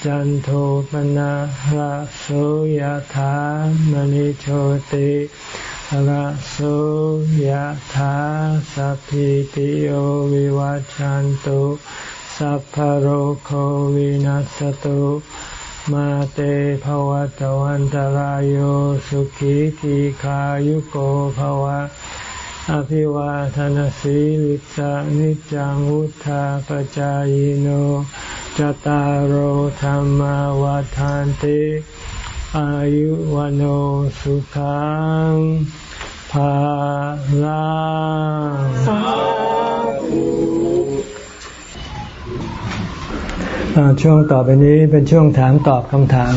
จันโทปนะระโสยธามณิโชติระโสยธาสัพพิติโยวิวัจจันตุสัพพโรโควินัสตุ มาเตภวัตวันตารโยสุขีทีขายุโกภวะ อภิวาทนสีลิสานิจังวุธาปจายโนจตารโหธรรมวาทานติอายุวันโอสุขังภาลัง ช่วงต่อไปนี้เป็นช่วงถามตอบคำถาม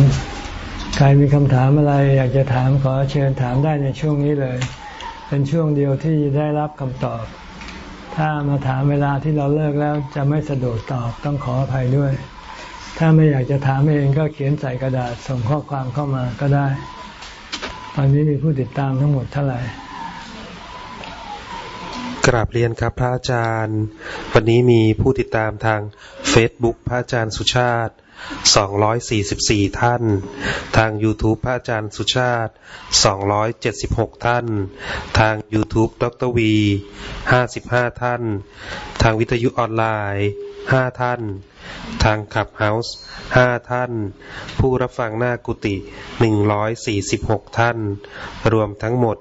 ใครมีคำถามอะไรอยากจะถามขอเชิญถามได้ในช่วงนี้เลย เป็นช่วงเดียวที่ได้รับคำตอบ ถ้ามาถามเวลาที่เราเลิกแล้วจะไม่สะดวกตอบต้องขออภัยด้วย ถ้าไม่อยากจะถามเองก็เขียนใส่กระดาษส่งข้อความเข้ามาก็ได้ ตอนนี้มีผู้ติดตามทั้งหมดเท่าไหร่กราบเรียนครับพระอาจารย์ วันนี้มีผู้ติดตามทาง Facebook พระอาจารย์สุชาติ 244 ท่าน ทาง YouTube พระอาจารย์สุชาติ 276 ท่าน ทาง YouTube ดรวี 55 ท่าน ทางวิทยุออนไลน์5ท่าน ทางขับเฮาส์5ท่าน ผู้รับฟังหน้ากุฏิ146ท่าน รวมทั้งหมด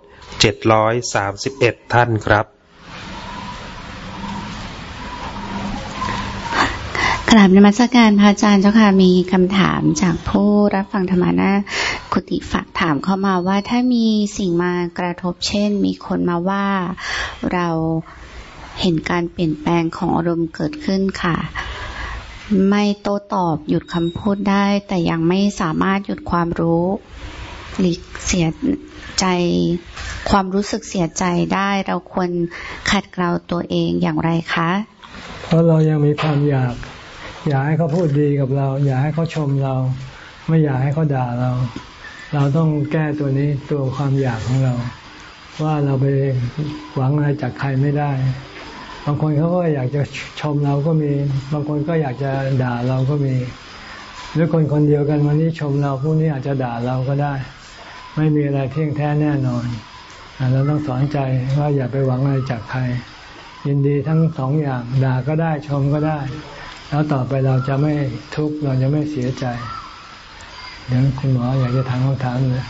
731ท่านครับ กราบนมัสการพระอาจารย์เจ้าค่ะมีคำถามจากผู้รับฟังธรรมานากุติฝากถามเข้ามาว่าถ้ามีสิ่งมากระทบเช่น มีคนมาว่าเราเห็นการเปลี่ยนแปลงของอารมณ์เกิดขึ้นค่ะ ไม่โต้ตอบหยุดคำพูดได้ แต่ยังไม่สามารถหยุดความรู้หลีกเสียใจความรู้สึกเสียใจได้ เราควรขัดเกลาตัวเองอย่างไรคะ เพราะเรายังมีความอยาก อยากให้เขาพูดดีกับเรา อยากให้เขาชมเรา ไม่อยากให้เขาด่าเรา เราต้องแก้ตัวนี้ตัวความอยากของเรา ว่าเราไปหวังอะไรจากใครไม่ได้ บางคนเขาก็อยากจะชมเราก็มี บางคนก็อยากจะด่าเราก็มีหรือคนคนเดียวกันวันนี้ชมเราผู้นี้อาจจะด่าเราก็ได้ ไม่มีอะไรเที่ยงแท้แน่นอนเราต้องสอนใจว่าอย่าไปหวังอะไรจากใคร ยินดีทั้งสองอย่างด่าก็ได้ชมก็ได้ แล้วต่อไปเราจะไม่ทุกข์เราจะไม่เสียใจเดี๋ยวคุณหมออยากจะถามคำถามเลย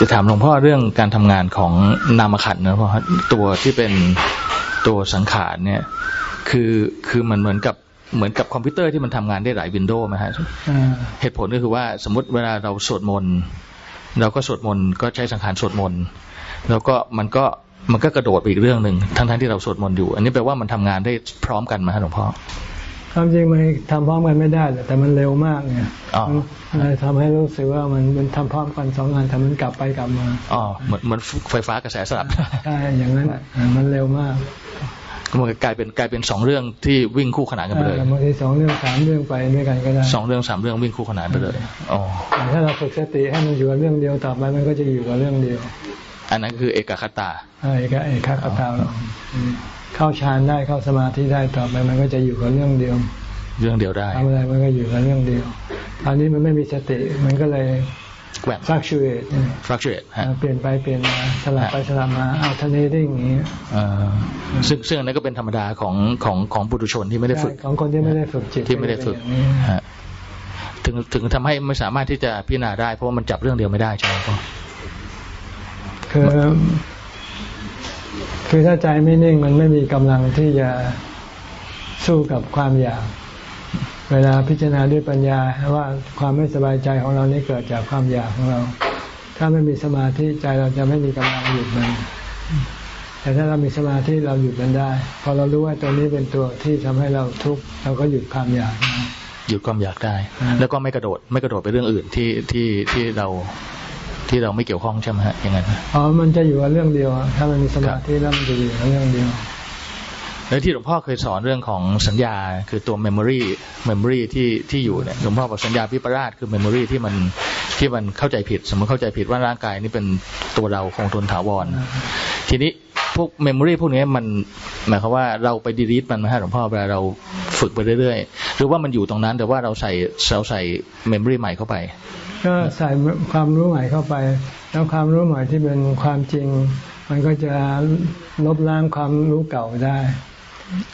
จะถามหลวงพ่อเรื่องการทำงานของนามขันนะพ่อตัวที่เป็นตัวสังขารเนี่ย คือคือมันเหมือนกับเหมือนกับคอมพิวเตอร์ที่มันทำงานได้หลาย window ไหมฮะเหตุผลก็คือว่าสมมติเวลาเราสวดมนต์เราก็สวดมนต์ก็ใช้สังขารสวดมนต์แล้วก็มันก็ มันก็กระโดดไปอีกเรื่องหนึ่งทั้งทั้งที่เราสวดมนต์อยู่ อันนี้แปลว่ามันทำงานได้พร้อมกันไหมหลวงพ่อความจริงมันทำพร้อมกันไม่ได้แต่มันเร็วมากเนี่ยเลยทำให้รู้สึกว่ามันมันทำพร้อมกันสองงานทำมันกลับไปกลับมาอ๋อเหมือนเหมือนไฟฟ้ากระแสสลับใช่อย่างนั้นมันเร็วมากมันกลายเป็นกลายเป็นสองเรื่องที่วิ่งคู่ขนานกันไปเลยบางทีสองเรื่องสามเรื่องไปด้วยกันก็ได้สองเรื่องสามเรื่องวิ่งคู่ขนานไปเลยอ๋อถ้าเราฝึกสติให้มันอยู่กับเรื่องเดียวต่อไปมันก็จะอยู่กับเรื่องเดียว อันนั้นคือเอกคตาเอกเอกคตาเข้าฌานได้เข้าสมาธิได้ต่อไปมันก็จะอยู่กับเรื่องเดียว เรื่องเดียวได้ทำอะไรมันก็อยู่กับเรื่องเดียวตอนนี้มันไม่มีสติมันก็เลยแกว่ง fluctuate fluctuate เปลี่ยนไปเปลี่ยนมาสลับไปสลับมา alternating อย่างนี้ซึ่งซึ่งอันนั้นก็เป็นธรรมดาของของของปุถุชนที่ไม่ได้ฝึกของคนที่ไม่ได้ฝึกจิตที่ไม่ได้ฝึกถึงถึงทำให้ไม่สามารถที่จะพิจารณาได้เพราะว่ามันจับเรื่องเดียวไม่ได้ใช่ไหมพ่อ คือคือถ้าใจไม่นิ่งมันไม่มีกำลังที่จะสู้กับความอยาก เวลาพิจารณาด้วยปัญญาว่าความไม่สบายใจของเรานี่เกิดจากความอยากของเรา ถ้าไม่มีสมาธิใจเราจะไม่มีกำลังหยุดมัน แต่ถ้าเรามีสมาธิเราหยุดมันได้ พอเรารู้ว่าตัวนี้เป็นตัวที่ทำให้เราทุกข์เราก็หยุดความอยากหยุดความอยากได้ แล้วก็ไม่กระโดด ไม่กระโดดไปเรื่องอื่นที่ที่ที่เรา ที่เราไม่เกี่ยวข้องใช่ไหมฮะอย่างนั้นอ๋อมันจะอยู่กับเรื่องเดียวอะถ้ามันมีสมาธิแล้วมันจะอยู่กับเรื่องเดียวแล้วที่หลวงพ่อเคยสอนเรื่องของสัญญาคือตัว memory memory ที่ที่อยู่เนี่ยหลวงพ่อบอกสัญญาวิปราชคือ memory ที่มันที่มันเข้าใจผิด สมมติเข้าใจผิดว่าร่างกายนี่เป็นตัวเราคงทนถาวร ทีนี้พวก memory พวกนี้มันหมายความว่าเราไป delete มันไหมฮะหลวงพ่อเวลาเราฝึกไปเรื่อยๆหรือว่ามันอยู่ตรงนั้นแต่ว่าเราใส่เราใส่ memory ใหม่เข้าไป ก็ใส่ความรู้ใหม่เข้าไป แล้วความรู้ใหม่ที่เป็นความจริง มันก็จะลบล้างความรู้เก่าได้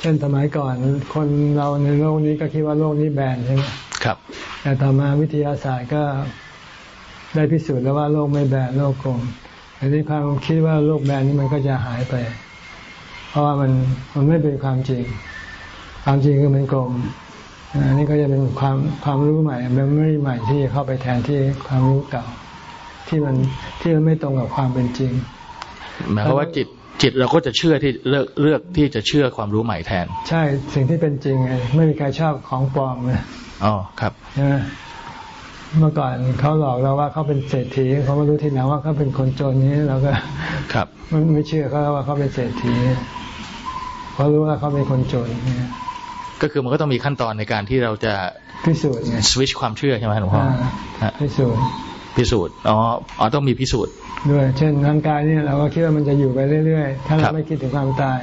เช่นสมัยก่อนคนเราในโลกนี้ก็คิดว่าโลกนี้แบนใช่ไหมครับ แต่ต่อมาวิทยาศาสตร์ก็ได้พิสูจน์แล้วว่าโลกไม่แบนโลกกลมอันนี้ความคิดว่าโลกแบนนี้มันก็จะหายไป เพราะว่ามันมันไม่เป็นความจริง ความจริงคือมันกลม อันนี้ก็จะเป็นความความรู้ใหม่เมมโมรีใหม่ที่เข้าไปแทนที่ความรู้เก่า ที่มันที่มันไม่ตรงกับความเป็นจริงหมายความว่าจิตจิตเราก็จะเชื่อที่เลือกเลือกที่จะเชื่อความรู้ใหม่แทน ใช่สิ่งที่เป็นจริงไงไม่มีใครชอบของปลอมเลยอ๋อครับนะเมื่อก่อนเขาหลอกเราว่าเขาเป็นเศรษฐีเขาไม่รู้ทีหลังว่าเขาเป็นคนจนนี้เราก็ครับไม่ไม่เชื่อเขาว่าเขาเป็นเศรษฐีเพราะรู้ว่าเขาเป็นคนจนเนี่ย ก็คือมันก็ต้องมีขั้นตอนในการที่เราจะพิสูจน์ไงสวิตชความเชื่อใช่ไหมหลวงพ่ออ่าฮะพิสูจน์พิสูจน์อ๋ออ๋อต้องมีพิสูจน์ด้วย เช่นร่างกายเนี่ยเราก็คิดว่ามันจะอยู่ไปเรื่อยๆ ถ้าครัเราบไม่คิดถึงความตาย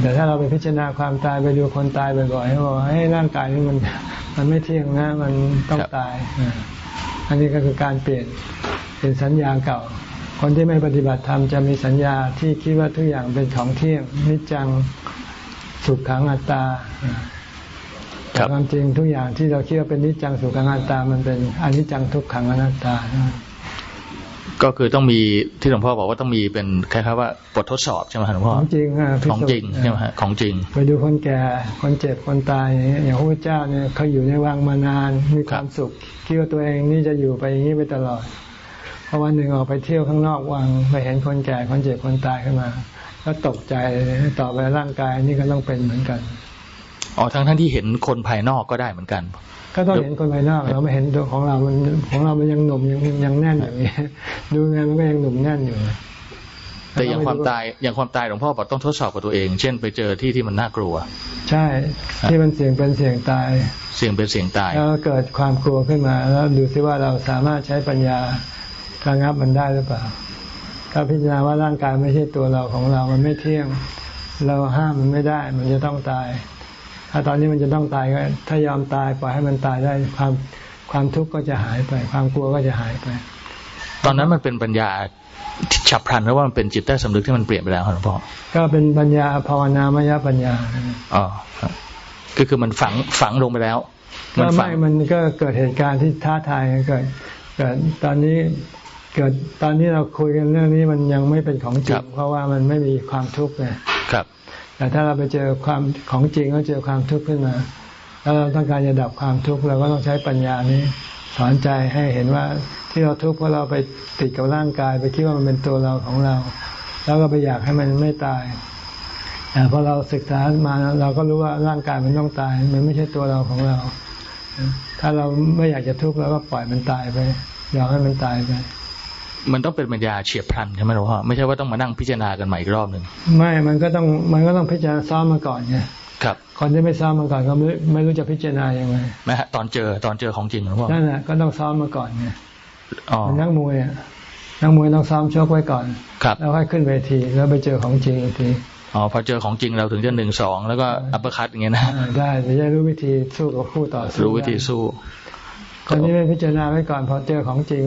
แต่ถ้าเราไปพิจารณาความตายไปดูคนตายบ่อยๆเขาบอกว่าให้ยร่างกายนี่มันมันไม่เที่ยงนะ มันต้องตายอ่าอันนี้ก็คือการเปลี่ยนเป็นสัญญาเก่า คนที่ไม่ปฏิบัติธรรมจะมีสัญญาที่คิดว่าทุกอย่างเป็นของเที่ยงนิจจัง สุขขังอัตตาอ่าครัแต่บความจริงทุกอย่างที่เราคิดว่าเป็นนิจจังสุขังอัตตา มันเป็นอนิจจังทุกขังอนัตตา ก็คือต้องมีที่หลวงพ่อบอกว่าต้องมีเป็นคล้ายๆว่าบททดสอบใช่ไหมฮะหลวงขพ่อองจริงอะพิของสูจน์จริงใช่ไหมฮะของจริง ไปดูคนแก่คนเจ็บคนตายอย่างเงี้ยอย่างพระพุทธเจ้าเนี่ยเขาอยู่ในวังมานานมีความสุขคิดว่าตัวเองนี่จะอยู่ไปอย่างนี้ไปตลอดพอวันหนึ่งออกไปเที่ยวข้างนอกวังไปเห็นคนแก่คนเจ็บคนตายขึ้นมา ก็ตกใจเลยต่อไปร่างกายนี่ก็ต้องเป็นเหมือนกันอ๋อทั้งท่านที่เห็นคนภายนอกก็ได้เหมือนกัน ก็ต้องเห็นคนภายนอกเราไม่เห็นตัวของเรามันของเรามันยังหนุ่มยังยังแน่นอย่างนี้ดูไงมันก็ยังหนุ่มแน่นอยู่แต่อย่างความตายอย่างความตายหลวงพ่อบอกต้องทดสอบกับตัวเอง เช่นไปเจอที่ที่มันน่ากลัว ใช่ที่มันเสี่ยงเป็นเสี่ยงตาย เสี่ยงเป็นเสี่ยงตายแล้วเกิดความกลัวขึ้นมา แล้วดูซิว่าเราสามารถใช้ปัญญาระงับมันได้หรือเปล่า ถ้าพิจารณาว่าร่างกายไม่ใช่ตัวเราของเรา มันไม่เที่ยง เราห้ามมันไม่ได้ มันจะต้องตาย ถ้าตอนนี้มันจะต้องตายก็ถ้ายอมตายปล่อยให้มันตายได้ความความทุกข์ก็จะหายไป ความกลัวก็จะหายไป ตอนนั้นมันเป็นปัญญาฉับพลันหรือว่ามันเป็นจิตใต้สำนึกที่มันเปลี่ยนไปแล้วครับหลวงพ่อ ก็เป็นปัญญาภาวนามยปัญญา อ๋อครับก็คือมันฝังฝังลงไปแล้วก็ฝัไม่ มันก็เกิดเหตุการณ์ที่ท้าทายเกิดเกิดตอนนี้ เกิดตอนนี้เราคุยกันเรื่องนี้มันยังไม่เป็นของจริง เพราะว่ามันไม่มีความทุกข์ไงครับแต่ถ้าเราไปเจอความของจริงก็เจอความทุกข์ขึ้นมาแล้วเราต้องการจะดับความทุกข์เราก็ต้องใช้ปัญญานี้ สอนใจให้เห็นว่าที่เราทุกข์เพราะเราไปติดกับร่างกาย ไปคิดว่ามันเป็นตัวเราของเรา แล้วก็ไปอยากให้มันไม่ตายแต่พอเราศึกษามาเราก็รู้ว่าร่างกายมันต้องตาย มันไม่ใช่ตัวเราของเรา ถ้าเราไม่อยากจะทุกข์เราก็ปล่อยมันตายไปยอมให้มันตายไป มันต้องเป็นปัญญาเฉียบพลันใช่ไหมหลวงพ่อไม่ใช่ว่าต้องมานั่งพิจารณากันใหม่อีกรอบหนึ่งไม่ มันก็ต้องมันก็ต้องพิจารณาซ้อมมาก่อนไงครับคนที่ไม่ซ้อมมาก่อนก็ไม่ไม่รู้จะพิจารณายังไงไหมฮะตอนเจอตอนเจอของจริงหลวงพ่อนั่นแหละก็ต้องซ้อมมาก่อนไงอ๋อเหมือนนักมวยอะนักมวยต้องซ้อมชกไว้ก่อนครับแล้วค่อยขึ้นเวทีแล้วไปเจอของจริงอีกทีอ๋อพอเจอของจริงเราถึงจะหนึ่งสองแล้วก็ uppercut อย่างเงี้ยนะอ่าได้จะได้รู้วิธีสู้กับคู่ต่อสู้รู้วิธีสู้คนที่ไม่พิจารณาไว้ก่อนพอเจอของจริง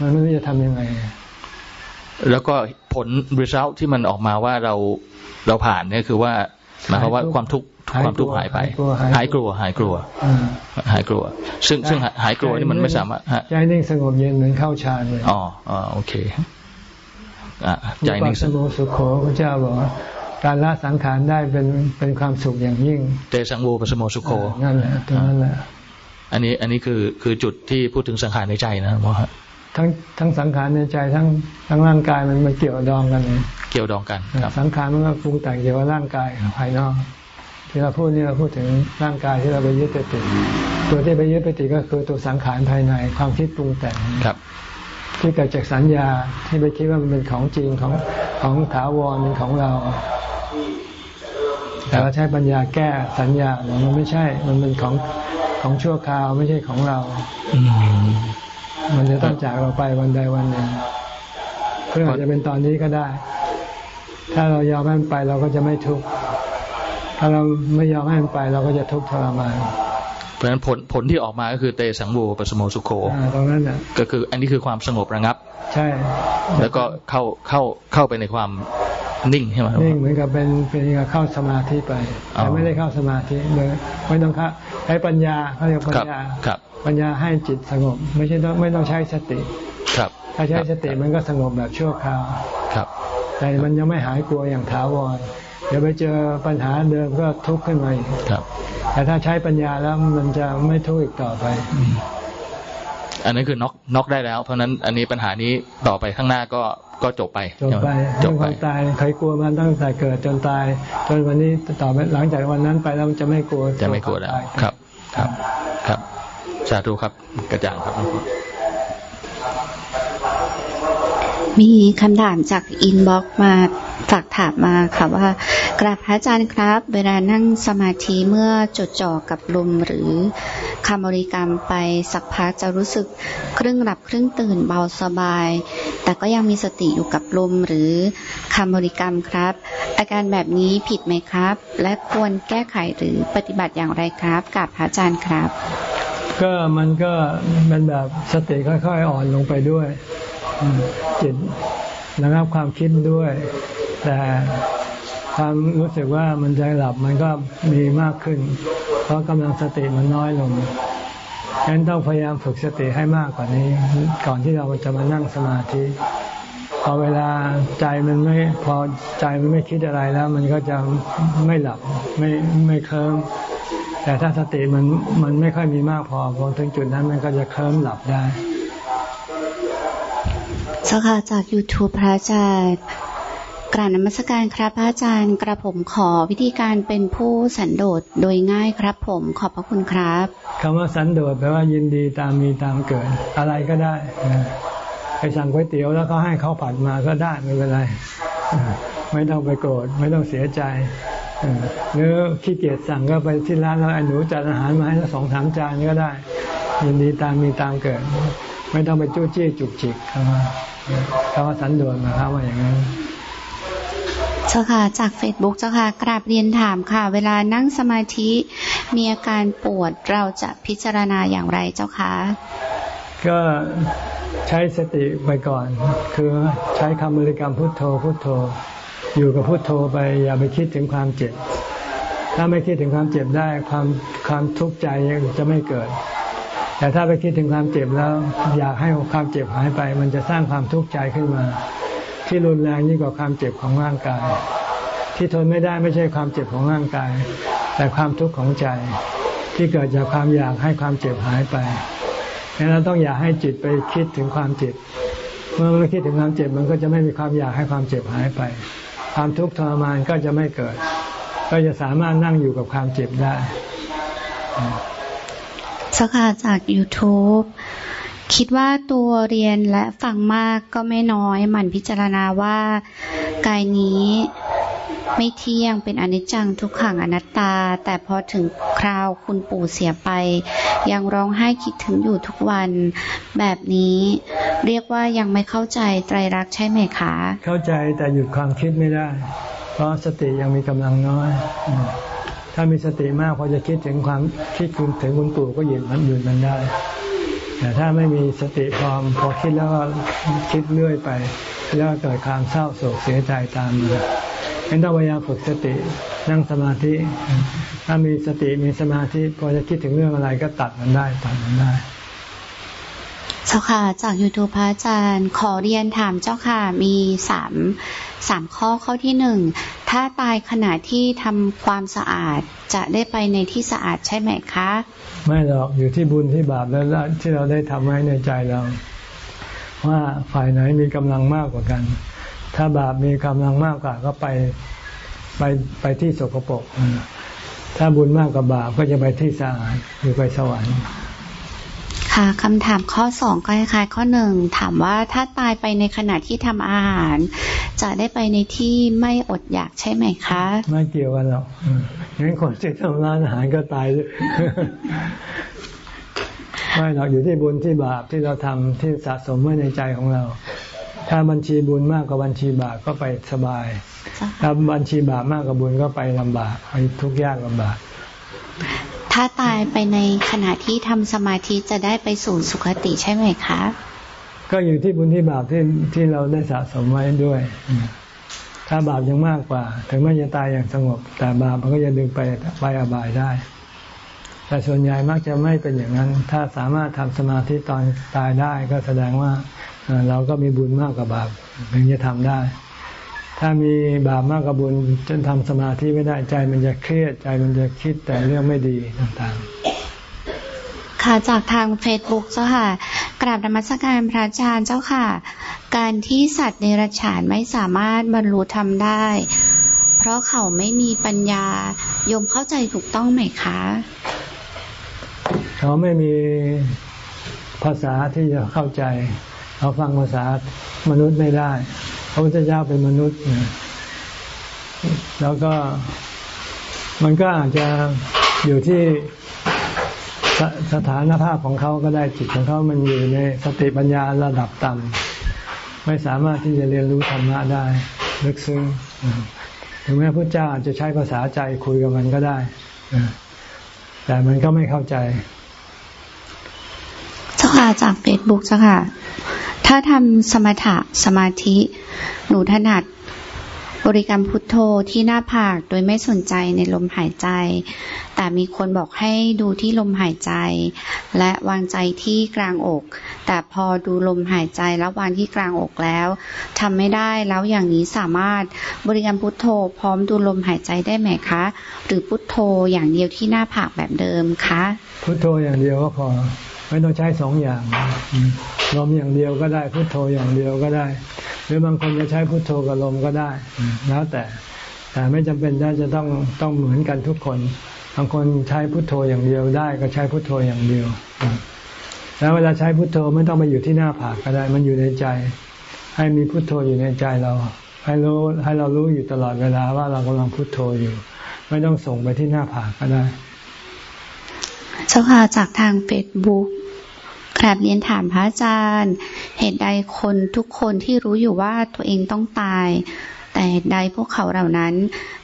มันมันไม่รู้จะทำยังไง แล้วก็ผล result ที่มันออกมาว่าเราเราผ่านเนี่ยคือว่าหมายความว่าความทุกข์ความทุกข์หายไป หายกลัว หายกลัวอ่าหายกลัว ซึ่งซึ่งหายหายกลัวนี่มันไม่สามารถฮะใจนิ่งสงบเย็นเหมือนเข้าฌานเลยอ๋ออ๋อโอเคอะใจนิ่งสโมสุโขพระเจ้าบอกว่าการละสังขารได้เป็นเป็นความสุขอย่างยิ่งเตสังโวปสโมสุโคอ่านั่นแหละตรงนั้นแหละอันนี้อันนี้คือคือจุดที่พูดถึงสังขารในใจนะหลวงพ่อฮะ ทั้งทั้งสังขารในใจทั้งทั้งร่างกายมันมันเกี่ยวดองกันเลยเกี่ยวดองกันสังขารมันก็ปรุงแต่งเกี่ยวกับร่างกายภายนอก ที่เราพูดนี่เราพูดถึงร่างกายที่เราไปยึดไปติดตัวที่ไปยึดไปติดก็คือตัวสังขารภายในความคิดปรุงแต่งครับที่เกิดจากสัญญาที่ไปคิดว่ามันเป็นของจริงของของถาวรเป็นของเรา แต่เราใช้ปัญญาแก้สัญญามันไม่ใช่ มันเป็นของของชั่วคราวไม่ใช่ของเรา มันจะต้องจากเราไปวันใดวันหนึ่งเพื่ออาจจะเป็นตอนนี้ก็ได้ ถ้าเรายอมให้มันไปเราก็จะไม่ทุกข์ถ้าเราไม่ยอมให้มันไปเราก็จะทุกข์ทรมานเพราะฉะนั้นผลผลที่ออกมาก็คือเตสังโวปสโมสุโคตรงนั้นน่ะก็คืออันนี้คือความสงบระงับ ใช่ แล้วก็เข้าเข้าเข้าไปในความ นิ่งใช่ไหมนิ่งเหมือนกับเป็นเป็นการเข้าสมาธิไปแต่ไม่ได้เข้าสมาธิเลยไม่ต้องเข้าใช้ปัญญาเขาเรียกปัญญาครับปัญญาให้จิตสงบ ไม่ใช่ต้องไม่ต้องใช้สติครับ ถ้าใช้สติมันก็สงบแบบชั่วคราวครับ แต่มันยังไม่หายกลัวอย่างถาวรเดี๋ยวไปเจอปัญหาเดิมก็ทุกข์ขึ้นมาอีกครับ แต่ถ้าใช้ปัญญาแล้วมันจะไม่ทุกข์อีกต่อไปอันนี้คือน็อกน็อกได้แล้ว เพราะนั้นอันนี้ปัญหานี้ต่อไปข้างหน้าก็ ก็จบไปจบไปจบไปตายใครกลัวมันตั้งแต่เกิดจนตาย จนวันนี้ต่อไปหลังจากวันนั้นไปแล้วจะไม่กลัวจะไม่กลัวแล้วครับ ครับครับสาธุครับกระจ่างครับ มีคำถามจาก inbox มาฝากถามมาค่ะว่า กราบพระอาจารย์ครับ เวลานั่งสมาธิเมื่อจดจ่อกับลมหรือคำบริกรรมไปสักพักจะรู้สึกครึ่งหลับครึ่งตื่นเบาสบาย แต่ก็ยังมีสติอยู่กับลมหรือคำบริกรรมครับ อาการแบบนี้ผิดไหมครับ และควรแก้ไขหรือปฏิบัติอย่างไรครับกับพระอาจารย์ครับ ก็มันก็มันแบบสติค่อยๆอ่อนลงไปด้วยจิตระงับความคิดด้วย แต่ ความรู้สึกว่ามันจะหลับมันก็มีมากขึ้น เพราะกำลังสติมันน้อยลงฉะนั้นต้องพยายามฝึกสติให้มากกว่านี้ ก่อนที่เราจะมานั่งสมาธิพอเวลาใจมันไม่พอใจมันไม่คิดอะไรแล้ว มันก็จะไม่หลับไม่ไม่เคลิ้มแต่ถ้าสติมันมันไม่ค่อยมีมากพอพอถึงจุดนั้นมันก็จะเคลิ้มหลับได้สค่ะจาก YouTube พระอาจารย์ กราบนมัสการครับพระอาจารย์กระผมขอวิธีการเป็นผู้สันโดษโดยง่ายครับผมขอบพระคุณครับคำว่าสันโดษแปลว่ายินดีตามมีตามเกิด อะไรก็ได้ไปสั่งก๋วยเตี๋ยวแล้วเขาให้เขาวผัดมาก็ได้ไม่เป็นไรไม่ต้องไปโกรธไม่ต้องเสียใจหรือขี้เกียจสั่งก็ไปที่ร้านแล้วไอ้หนูจัดอาหารมาให้สองสามจานก็ได้ ยินดีตามมีตามเกิด ไม่ต้องไปจู้จี้จุกจิกคำว่าคำว่าสันโดษมาครับว่าอย่างนั้น เจ้าค่ะจากเฟซบุ๊กเจ้าค่ะกราบเรียนถามค่ะ เวลานั่งสมาธิมีอาการปวดเราจะพิจารณาอย่างไรเจ้าคะก็ใช้สติไปก่อน คือใช้คำบริกรรมพุทโธพุทโธ อยู่กับพุทโธไปอย่าไปคิดถึงความเจ็บ ถ้าไม่คิดถึงความเจ็บได้ความความทุกข์ใจจะไม่เกิด แต่ถ้าไปคิดถึงความเจ็บแล้ว อยากให้ความเจ็บหายไป มันจะสร้างความทุกข์ใจขึ้นมา ที่รุนแรงยิ่งกว่าความเจ็บของร่างกาย ที่ทนไม่ได้ไม่ใช่ความเจ็บของร่างกาย แต่ความทุกข์ของใจ ที่เกิดจากความอยากให้ความเจ็บหายไปดังนั้นต้องอย่าให้จิตไปคิดถึงความเจ็บ เมื่อเราคิดถึงความเจ็บมันก็จะไม่มีความอยากให้ความเจ็บหายไป ความทุกข์ทรมานก็จะไม่เกิด ก็จะสามารถนั่งอยู่กับความเจ็บได้สักาจาก YouTube คิดว่าตัวเรียนและฟังมากก็ไม่น้อยหมั่นพิจารณาว่ากายนี้ไม่เที่ยงเป็นอนิจจังทุกขังอนัตตา แต่พอถึงคราวคุณปู่เสียไป ยังร้องไห้คิดถึงอยู่ทุกวัน แบบนี้เรียกว่ายังไม่เข้าใจไตรลักษณ์ใช่ไหมคะ เข้าใจแต่หยุดความคิดไม่ได้ เพราะสติยังมีกำลังน้อย ถ้ามีสติมากพอจะคิดถึงความคิดถึงคุณปู่ก็หยุดมันหยุดมันได้ แต่ถ้าไม่มีสติพร้อมพอคิดแล้วก็คิดเรื่อยไป แล้วเกิดความเศร้าโศกเสียใจตามมาเห็นต้องพยายามฝึกสตินั่งสมาธิ ถ้ามีสติมีสมาธิพอจะคิดถึงเรื่องอะไรก็ตัดมันได้ตัดมันได้ เจ้าค่ะ จากยูทูปพระอาจารย์ ขอเรียนถามเจ้าค่ะ มีสามสามข้อข้อที่หนึ่ง ถ้าตายขณะที่ทำความสะอาดจะได้ไปในที่สะอาดใช่ไหมคะ ไม่หรอก อยู่ที่บุญที่บาปแล้วที่เราได้ทำไว้ในใจเรา ว่าฝ่ายไหนมีกำลังมากกว่ากัน ถ้าบาปมีกำลังมากกว่าก็ไปไปไปที่สกปรก ถ้าบุญมากกว่าบาปก็จะไปที่สะอาดคือไปสวรรค์ ค่ะคำถามข้อสองก็คล้ายๆข้อหนึ่งถามว่าถ้าตายไปในขณะที่ทำอาหาร จะได้ไปในที่ไม่อดอยากใช่ไหมคะ ไม่เกี่ยวกันหรอกงั้นคนที่ทำร้านอาหารก็ตายด้วยไม่หรอกอยู่ที่บุญที่บาปที่เราทำที่สะสมไว้ในใจของเรา ถ้าบัญชีบุญมากกว่าบัญชีบาปก็ไปสบาย ถ้าบัญชีบาปมากกว่าบุญก็ไปลำบากไปทุกข์ยากลำบาก ถ้าตายไปในขณะที่ทำสมาธิจะได้ไปสู่สุคติใช่ไหมคะ ก็อยู่ที่บุญที่บาปที่ที่เราได้สะสมไว้ด้วย ถ้าบาปยังมากกว่า ถึงแม้จะตายอย่างสงบ แต่บาปมันก็จะดึงไปไปอบายได้ แต่ส่วนใหญ่มักจะไม่เป็นอย่างนั้น ถ้าสามารถทำสมาธิตอนตายได้ก็แสดงว่าเราก็มีบุญมากกว่าบาปถึงจะทำได้ ถ้ามีบาปมากกว่าบุญจนทำสมาธิไม่ได้ใจมันจะเครียดใจมันจะคิดแต่เรื่องไม่ดีต่างๆ ค่ะจากทางเฟซบุ๊กเจ้าค่ะ กราบธรรมสการพระอาจารย์เจ้าค่ะ การที่สัตว์ในรัจฉานไม่สามารถบรรลุธรรมได้ เพราะเขาไม่มีปัญญาโยมเข้าใจถูกต้องไหมคะ เขาไม่มีภาษาที่จะเข้าใจ เขาฟังภาษามนุษย์ไม่ได้ พระพุทธเจ้าเป็นมนุษย์ แล้วก็มันก็อาจจะอยู่ที่สสถานภาพของเขาก็ได้จิตของเขามันอยู่ในสติปัญญาระดับต่ำไม่สามารถที่จะเรียนรู้ธรรมะได้ลึกซึ้งถึงแม้พระเจ้าอาจจะใช้ภาษาใจคุยกับมันก็ได้แต่มันก็ไม่เข้าใจ เจ้าค่ะจากเฟซบุ๊กเจ้าค่ะ ถ้าทำสมถะสมาธิ หนูถนัดบริกรรมพุทโธที่หน้าผากโดยไม่สนใจในลมหายใจ แต่มีคนบอกให้ดูที่ลมหายใจ และวางใจที่กลางอก แต่พอดูลมหายใจแล้ววางที่กลางอกแล้วทำไม่ได้แล้วอย่างนี้สามารถบริกรรมพุทโธ พร้อมดูลมหายใจได้ไหมคะ หรือพุทโธอย่างเดียวที่หน้าผากแบบเดิมคะ พุทโธอย่างเดียวก็พอ ไม่ต้องใช้สองอย่างลมอย่างเดียวก็ได้ พุทโธอย่างเดียวก็ได้ หรือบางคนจะใช้พุทโธกับลมก็ได้ แล้วแต่แต่ไม่จำเป็นว่จะต้องต้องเหมือนกันทุกคน บางคนใช้พุทโธอย่างเดียวได้ ก็ใช้พุทโธอย่างเดียวแล้วเวลาใช้พุทโธไม่ต้องไปอยู่ที่หน้าผากก็ได้ มันอยู่ในใจ ให้มีพุทโธอยู่ในใจเรา ให้รู้ให้เรารู้อยู่ตลอดเวลาว่าเรากำลังพุทโธอยู่ ไม่ต้องส่งไปที่หน้าผากก็ได้ เจ้าค่ะจากทางเฟซบุ๊กกราบเรียนถามพระอาจารย์ เหตุใดคนทุกคนที่รู้อยู่ว่าตัวเองต้องตาย แต่ใดพวกเขาเหล่านั้น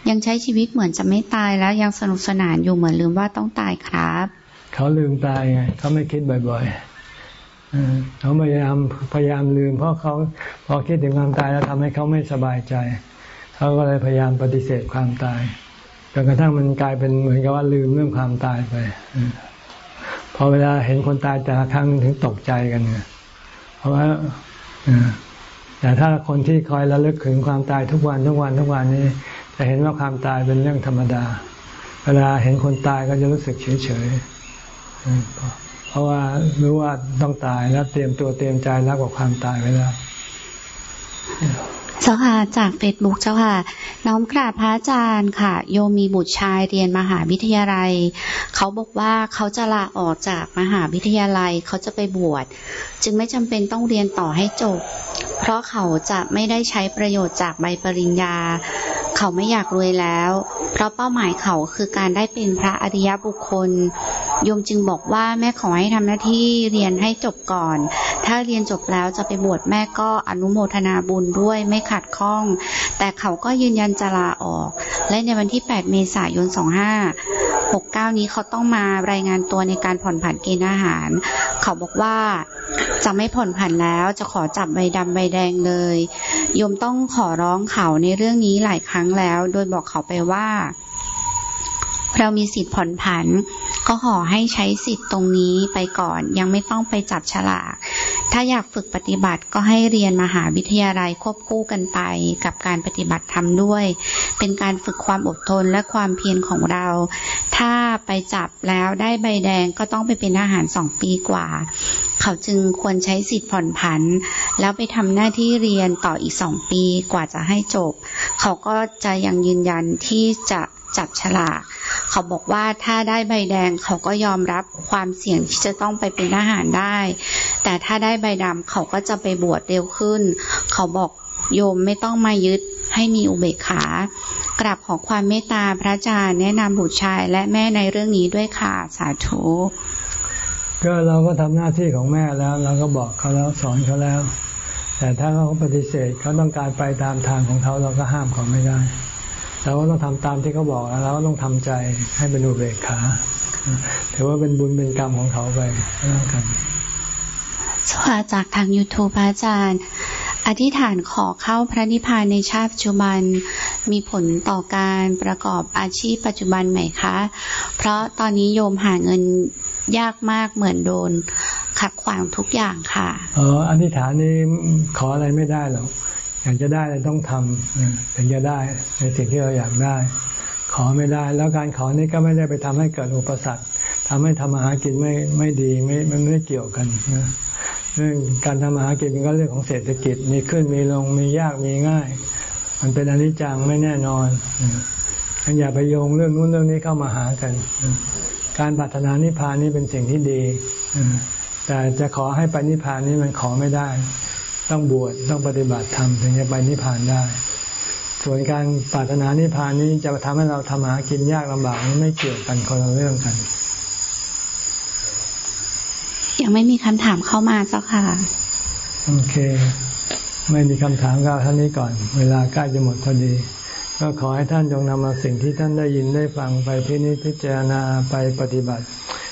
ยังใช้ชีวิตเหมือนจะไม่ตายแล้วยังสนุกสนานอยู่เหมือนลืมว่าต้องตายครับ เขาลืมตายไงเขาไม่คิดบ่อยๆเขาพยายามพยายามลืม เพราะเขาพอคิดถึงความตายแล้วทำให้เขาไม่สบายใจ เขาก็เลยพยายามปฏิเสธความตาย จนกระทั่งมันกลายเป็นเหมือนกับว่าลืมเรื่องความตายไปพอเวลาเห็นคนตายแต่ละครั้งถึงตกใจกันเนี่ยเพราะว่าแต่ถ้าคนที่คอยระลึกถึงความตายทุกวันทุกวันทุกวันนี้ จะเห็นว่าความตายเป็นเรื่องธรรมดา เวลาเห็นคนตายก็จะรู้สึกเฉยเฉยเพราะว่ารู้ว่าต้องตายแล้วเตรียมตัวเตรียมใจรับกับความตายไว้แล้ว เจ้าค่ะจากเฟซบุ๊กเจ้าค่ะ น้อมกราบพระอาจารย์ค่ะ โยมีบุตรชายเรียนมหาวิทยาลัย เขาบอกว่าเขาจะลาออกจากมหาวิทยาลัยเขาจะไปบวชจึงไม่จำเป็นต้องเรียนต่อให้จบ เพราะเขาจะไม่ได้ใช้ประโยชน์จากใบปริญญา เขาไม่อยากรวยแล้ว เพราะเป้าหมายเขาคือการได้เป็นพระอริยบุคคล โยมจึงบอกว่าแม่ขอให้ทำหน้าที่เรียนให้จบก่อน ถ้าเรียนจบแล้วจะไปบวชแม่ก็อนุโมทนาบุญด้วยไม่ขัดข้อง แต่เขาก็ยืนยันจะลาออก และในวันที่ 8 เมษายน 2569 นี้เขาต้องมารายงานตัวในการผ่อนผันเกณฑ์อาหาร เขาบอกว่าจะไม่ผ่อนผันแล้วจะขอจับใบดำใบแดงเลย โยมต้องขอร้องเขาในเรื่องนี้หลายครั้งแล้ว โดยบอกเขาไปว่า เรามีสิทธิ์ผ่อนผัน ก็ขอให้ใช้สิทธิ์ตรงนี้ไปก่อน ยังไม่ต้องไปจับฉลาก ถ้าอยากฝึกปฏิบัติก็ให้เรียนมหาวิทยาลัยควบคู่กันไปกับการปฏิบัติธรรมด้วย เป็นการฝึกความอดทนและความเพียรของเรา ถ้าไปจับแล้วได้ใบแดงก็ต้องไปเป็นอาหารสองปีกว่า เขาจึงควรใช้สิทธิ์ผ่อนผัน แล้วไปทำหน้าที่เรียนต่ออีกสองปีกว่าจะให้จบ เขาก็จะยังยืนยันที่จะ จับฉลากเขาบอกว่าถ้าได้ใบแดงเขาก็ยอมรับความเสี่ยงที่จะต้องไปเป็นทหารได้ แต่ถ้าได้ใบดำเขาก็จะไปบวชเร็วขึ้น เขาบอกโยมไม่ต้องมายึดให้มีอุเบกขากราบขอความเมตตาพระอาจารย์แนะนำบุตรชายและแม่ในเรื่องนี้ด้วยค่ะสาธุก็เราก็ทำหน้าที่ของแม่แล้ว เราก็บอกเขาแล้วสอนเขาแล้ว แต่ถ้าเขาปฏิเสธเขาต้องการไปตามทางของเขาเราก็ห้ามเขาไม่ได้ เราก็ต้องทำตามที่เขาบอกแล้วเราก็ต้องทำใจให้เป็นอุเบกขาถือว่าเป็นบุญเป็นกรรมของเขาไปแล้วกันสวัสจากทาง YouTube อาจารย์ อธิษฐานขอเข้าพระนิพพานในชาติปัจจุบัน มีผลต่อการประกอบอาชีพปัจจุบันไหมคะ เพราะตอนนี้โยมหาเงินยากมากเหมือนโดนขัดขวางทุกอย่างค่ะอ๋ออธิษฐานนี้ขออะไรไม่ได้หรอก อยากจะได้ต้องทำถึงจะได้ในสิ่งที่เราอยากได้ ขอไม่ได้ แล้วการขอนี้ก็ไม่ได้ไปทำให้เกิดอุปสรรคทำให้ทำมาหากินไม่ไม่ดีไม่มันไม่เกี่ยวกันเรื่องการทำมาหากินมันก็เรื่องของเศรษฐกิจมีขึ้นมีลงมียากมีง่าย มันเป็นอนิจจังไม่แน่นอนอย่าไปโยงเรื่องนู้นเรื่องนี้เข้ามาหากัน การปรารถนานิพพานนี่เป็นสิ่งที่ดีแต่จะขอให้ไปนิพพานนี่มันขอไม่ได้ ต้องบวชต้องปฏิบัติธรรมถึงจะไปนิพพานได้ ส่วนการปรารถนานิพพานนี้จะทำให้เราทำหากินยากลำบากนี่ไม่เกี่ยวกันคนละเรื่องกัน ยังไม่มีคำถามเข้ามาเจ้าค่ะ โอเค ไม่มีคำถามก็เท่านี้ก่อน เวลาใกล้จะหมดพอดีก็ขอให้ท่านจงนำเอาสิ่งที่ท่านได้ยินได้ฟังไปพินิจพิจารณาไปปฏิบัติ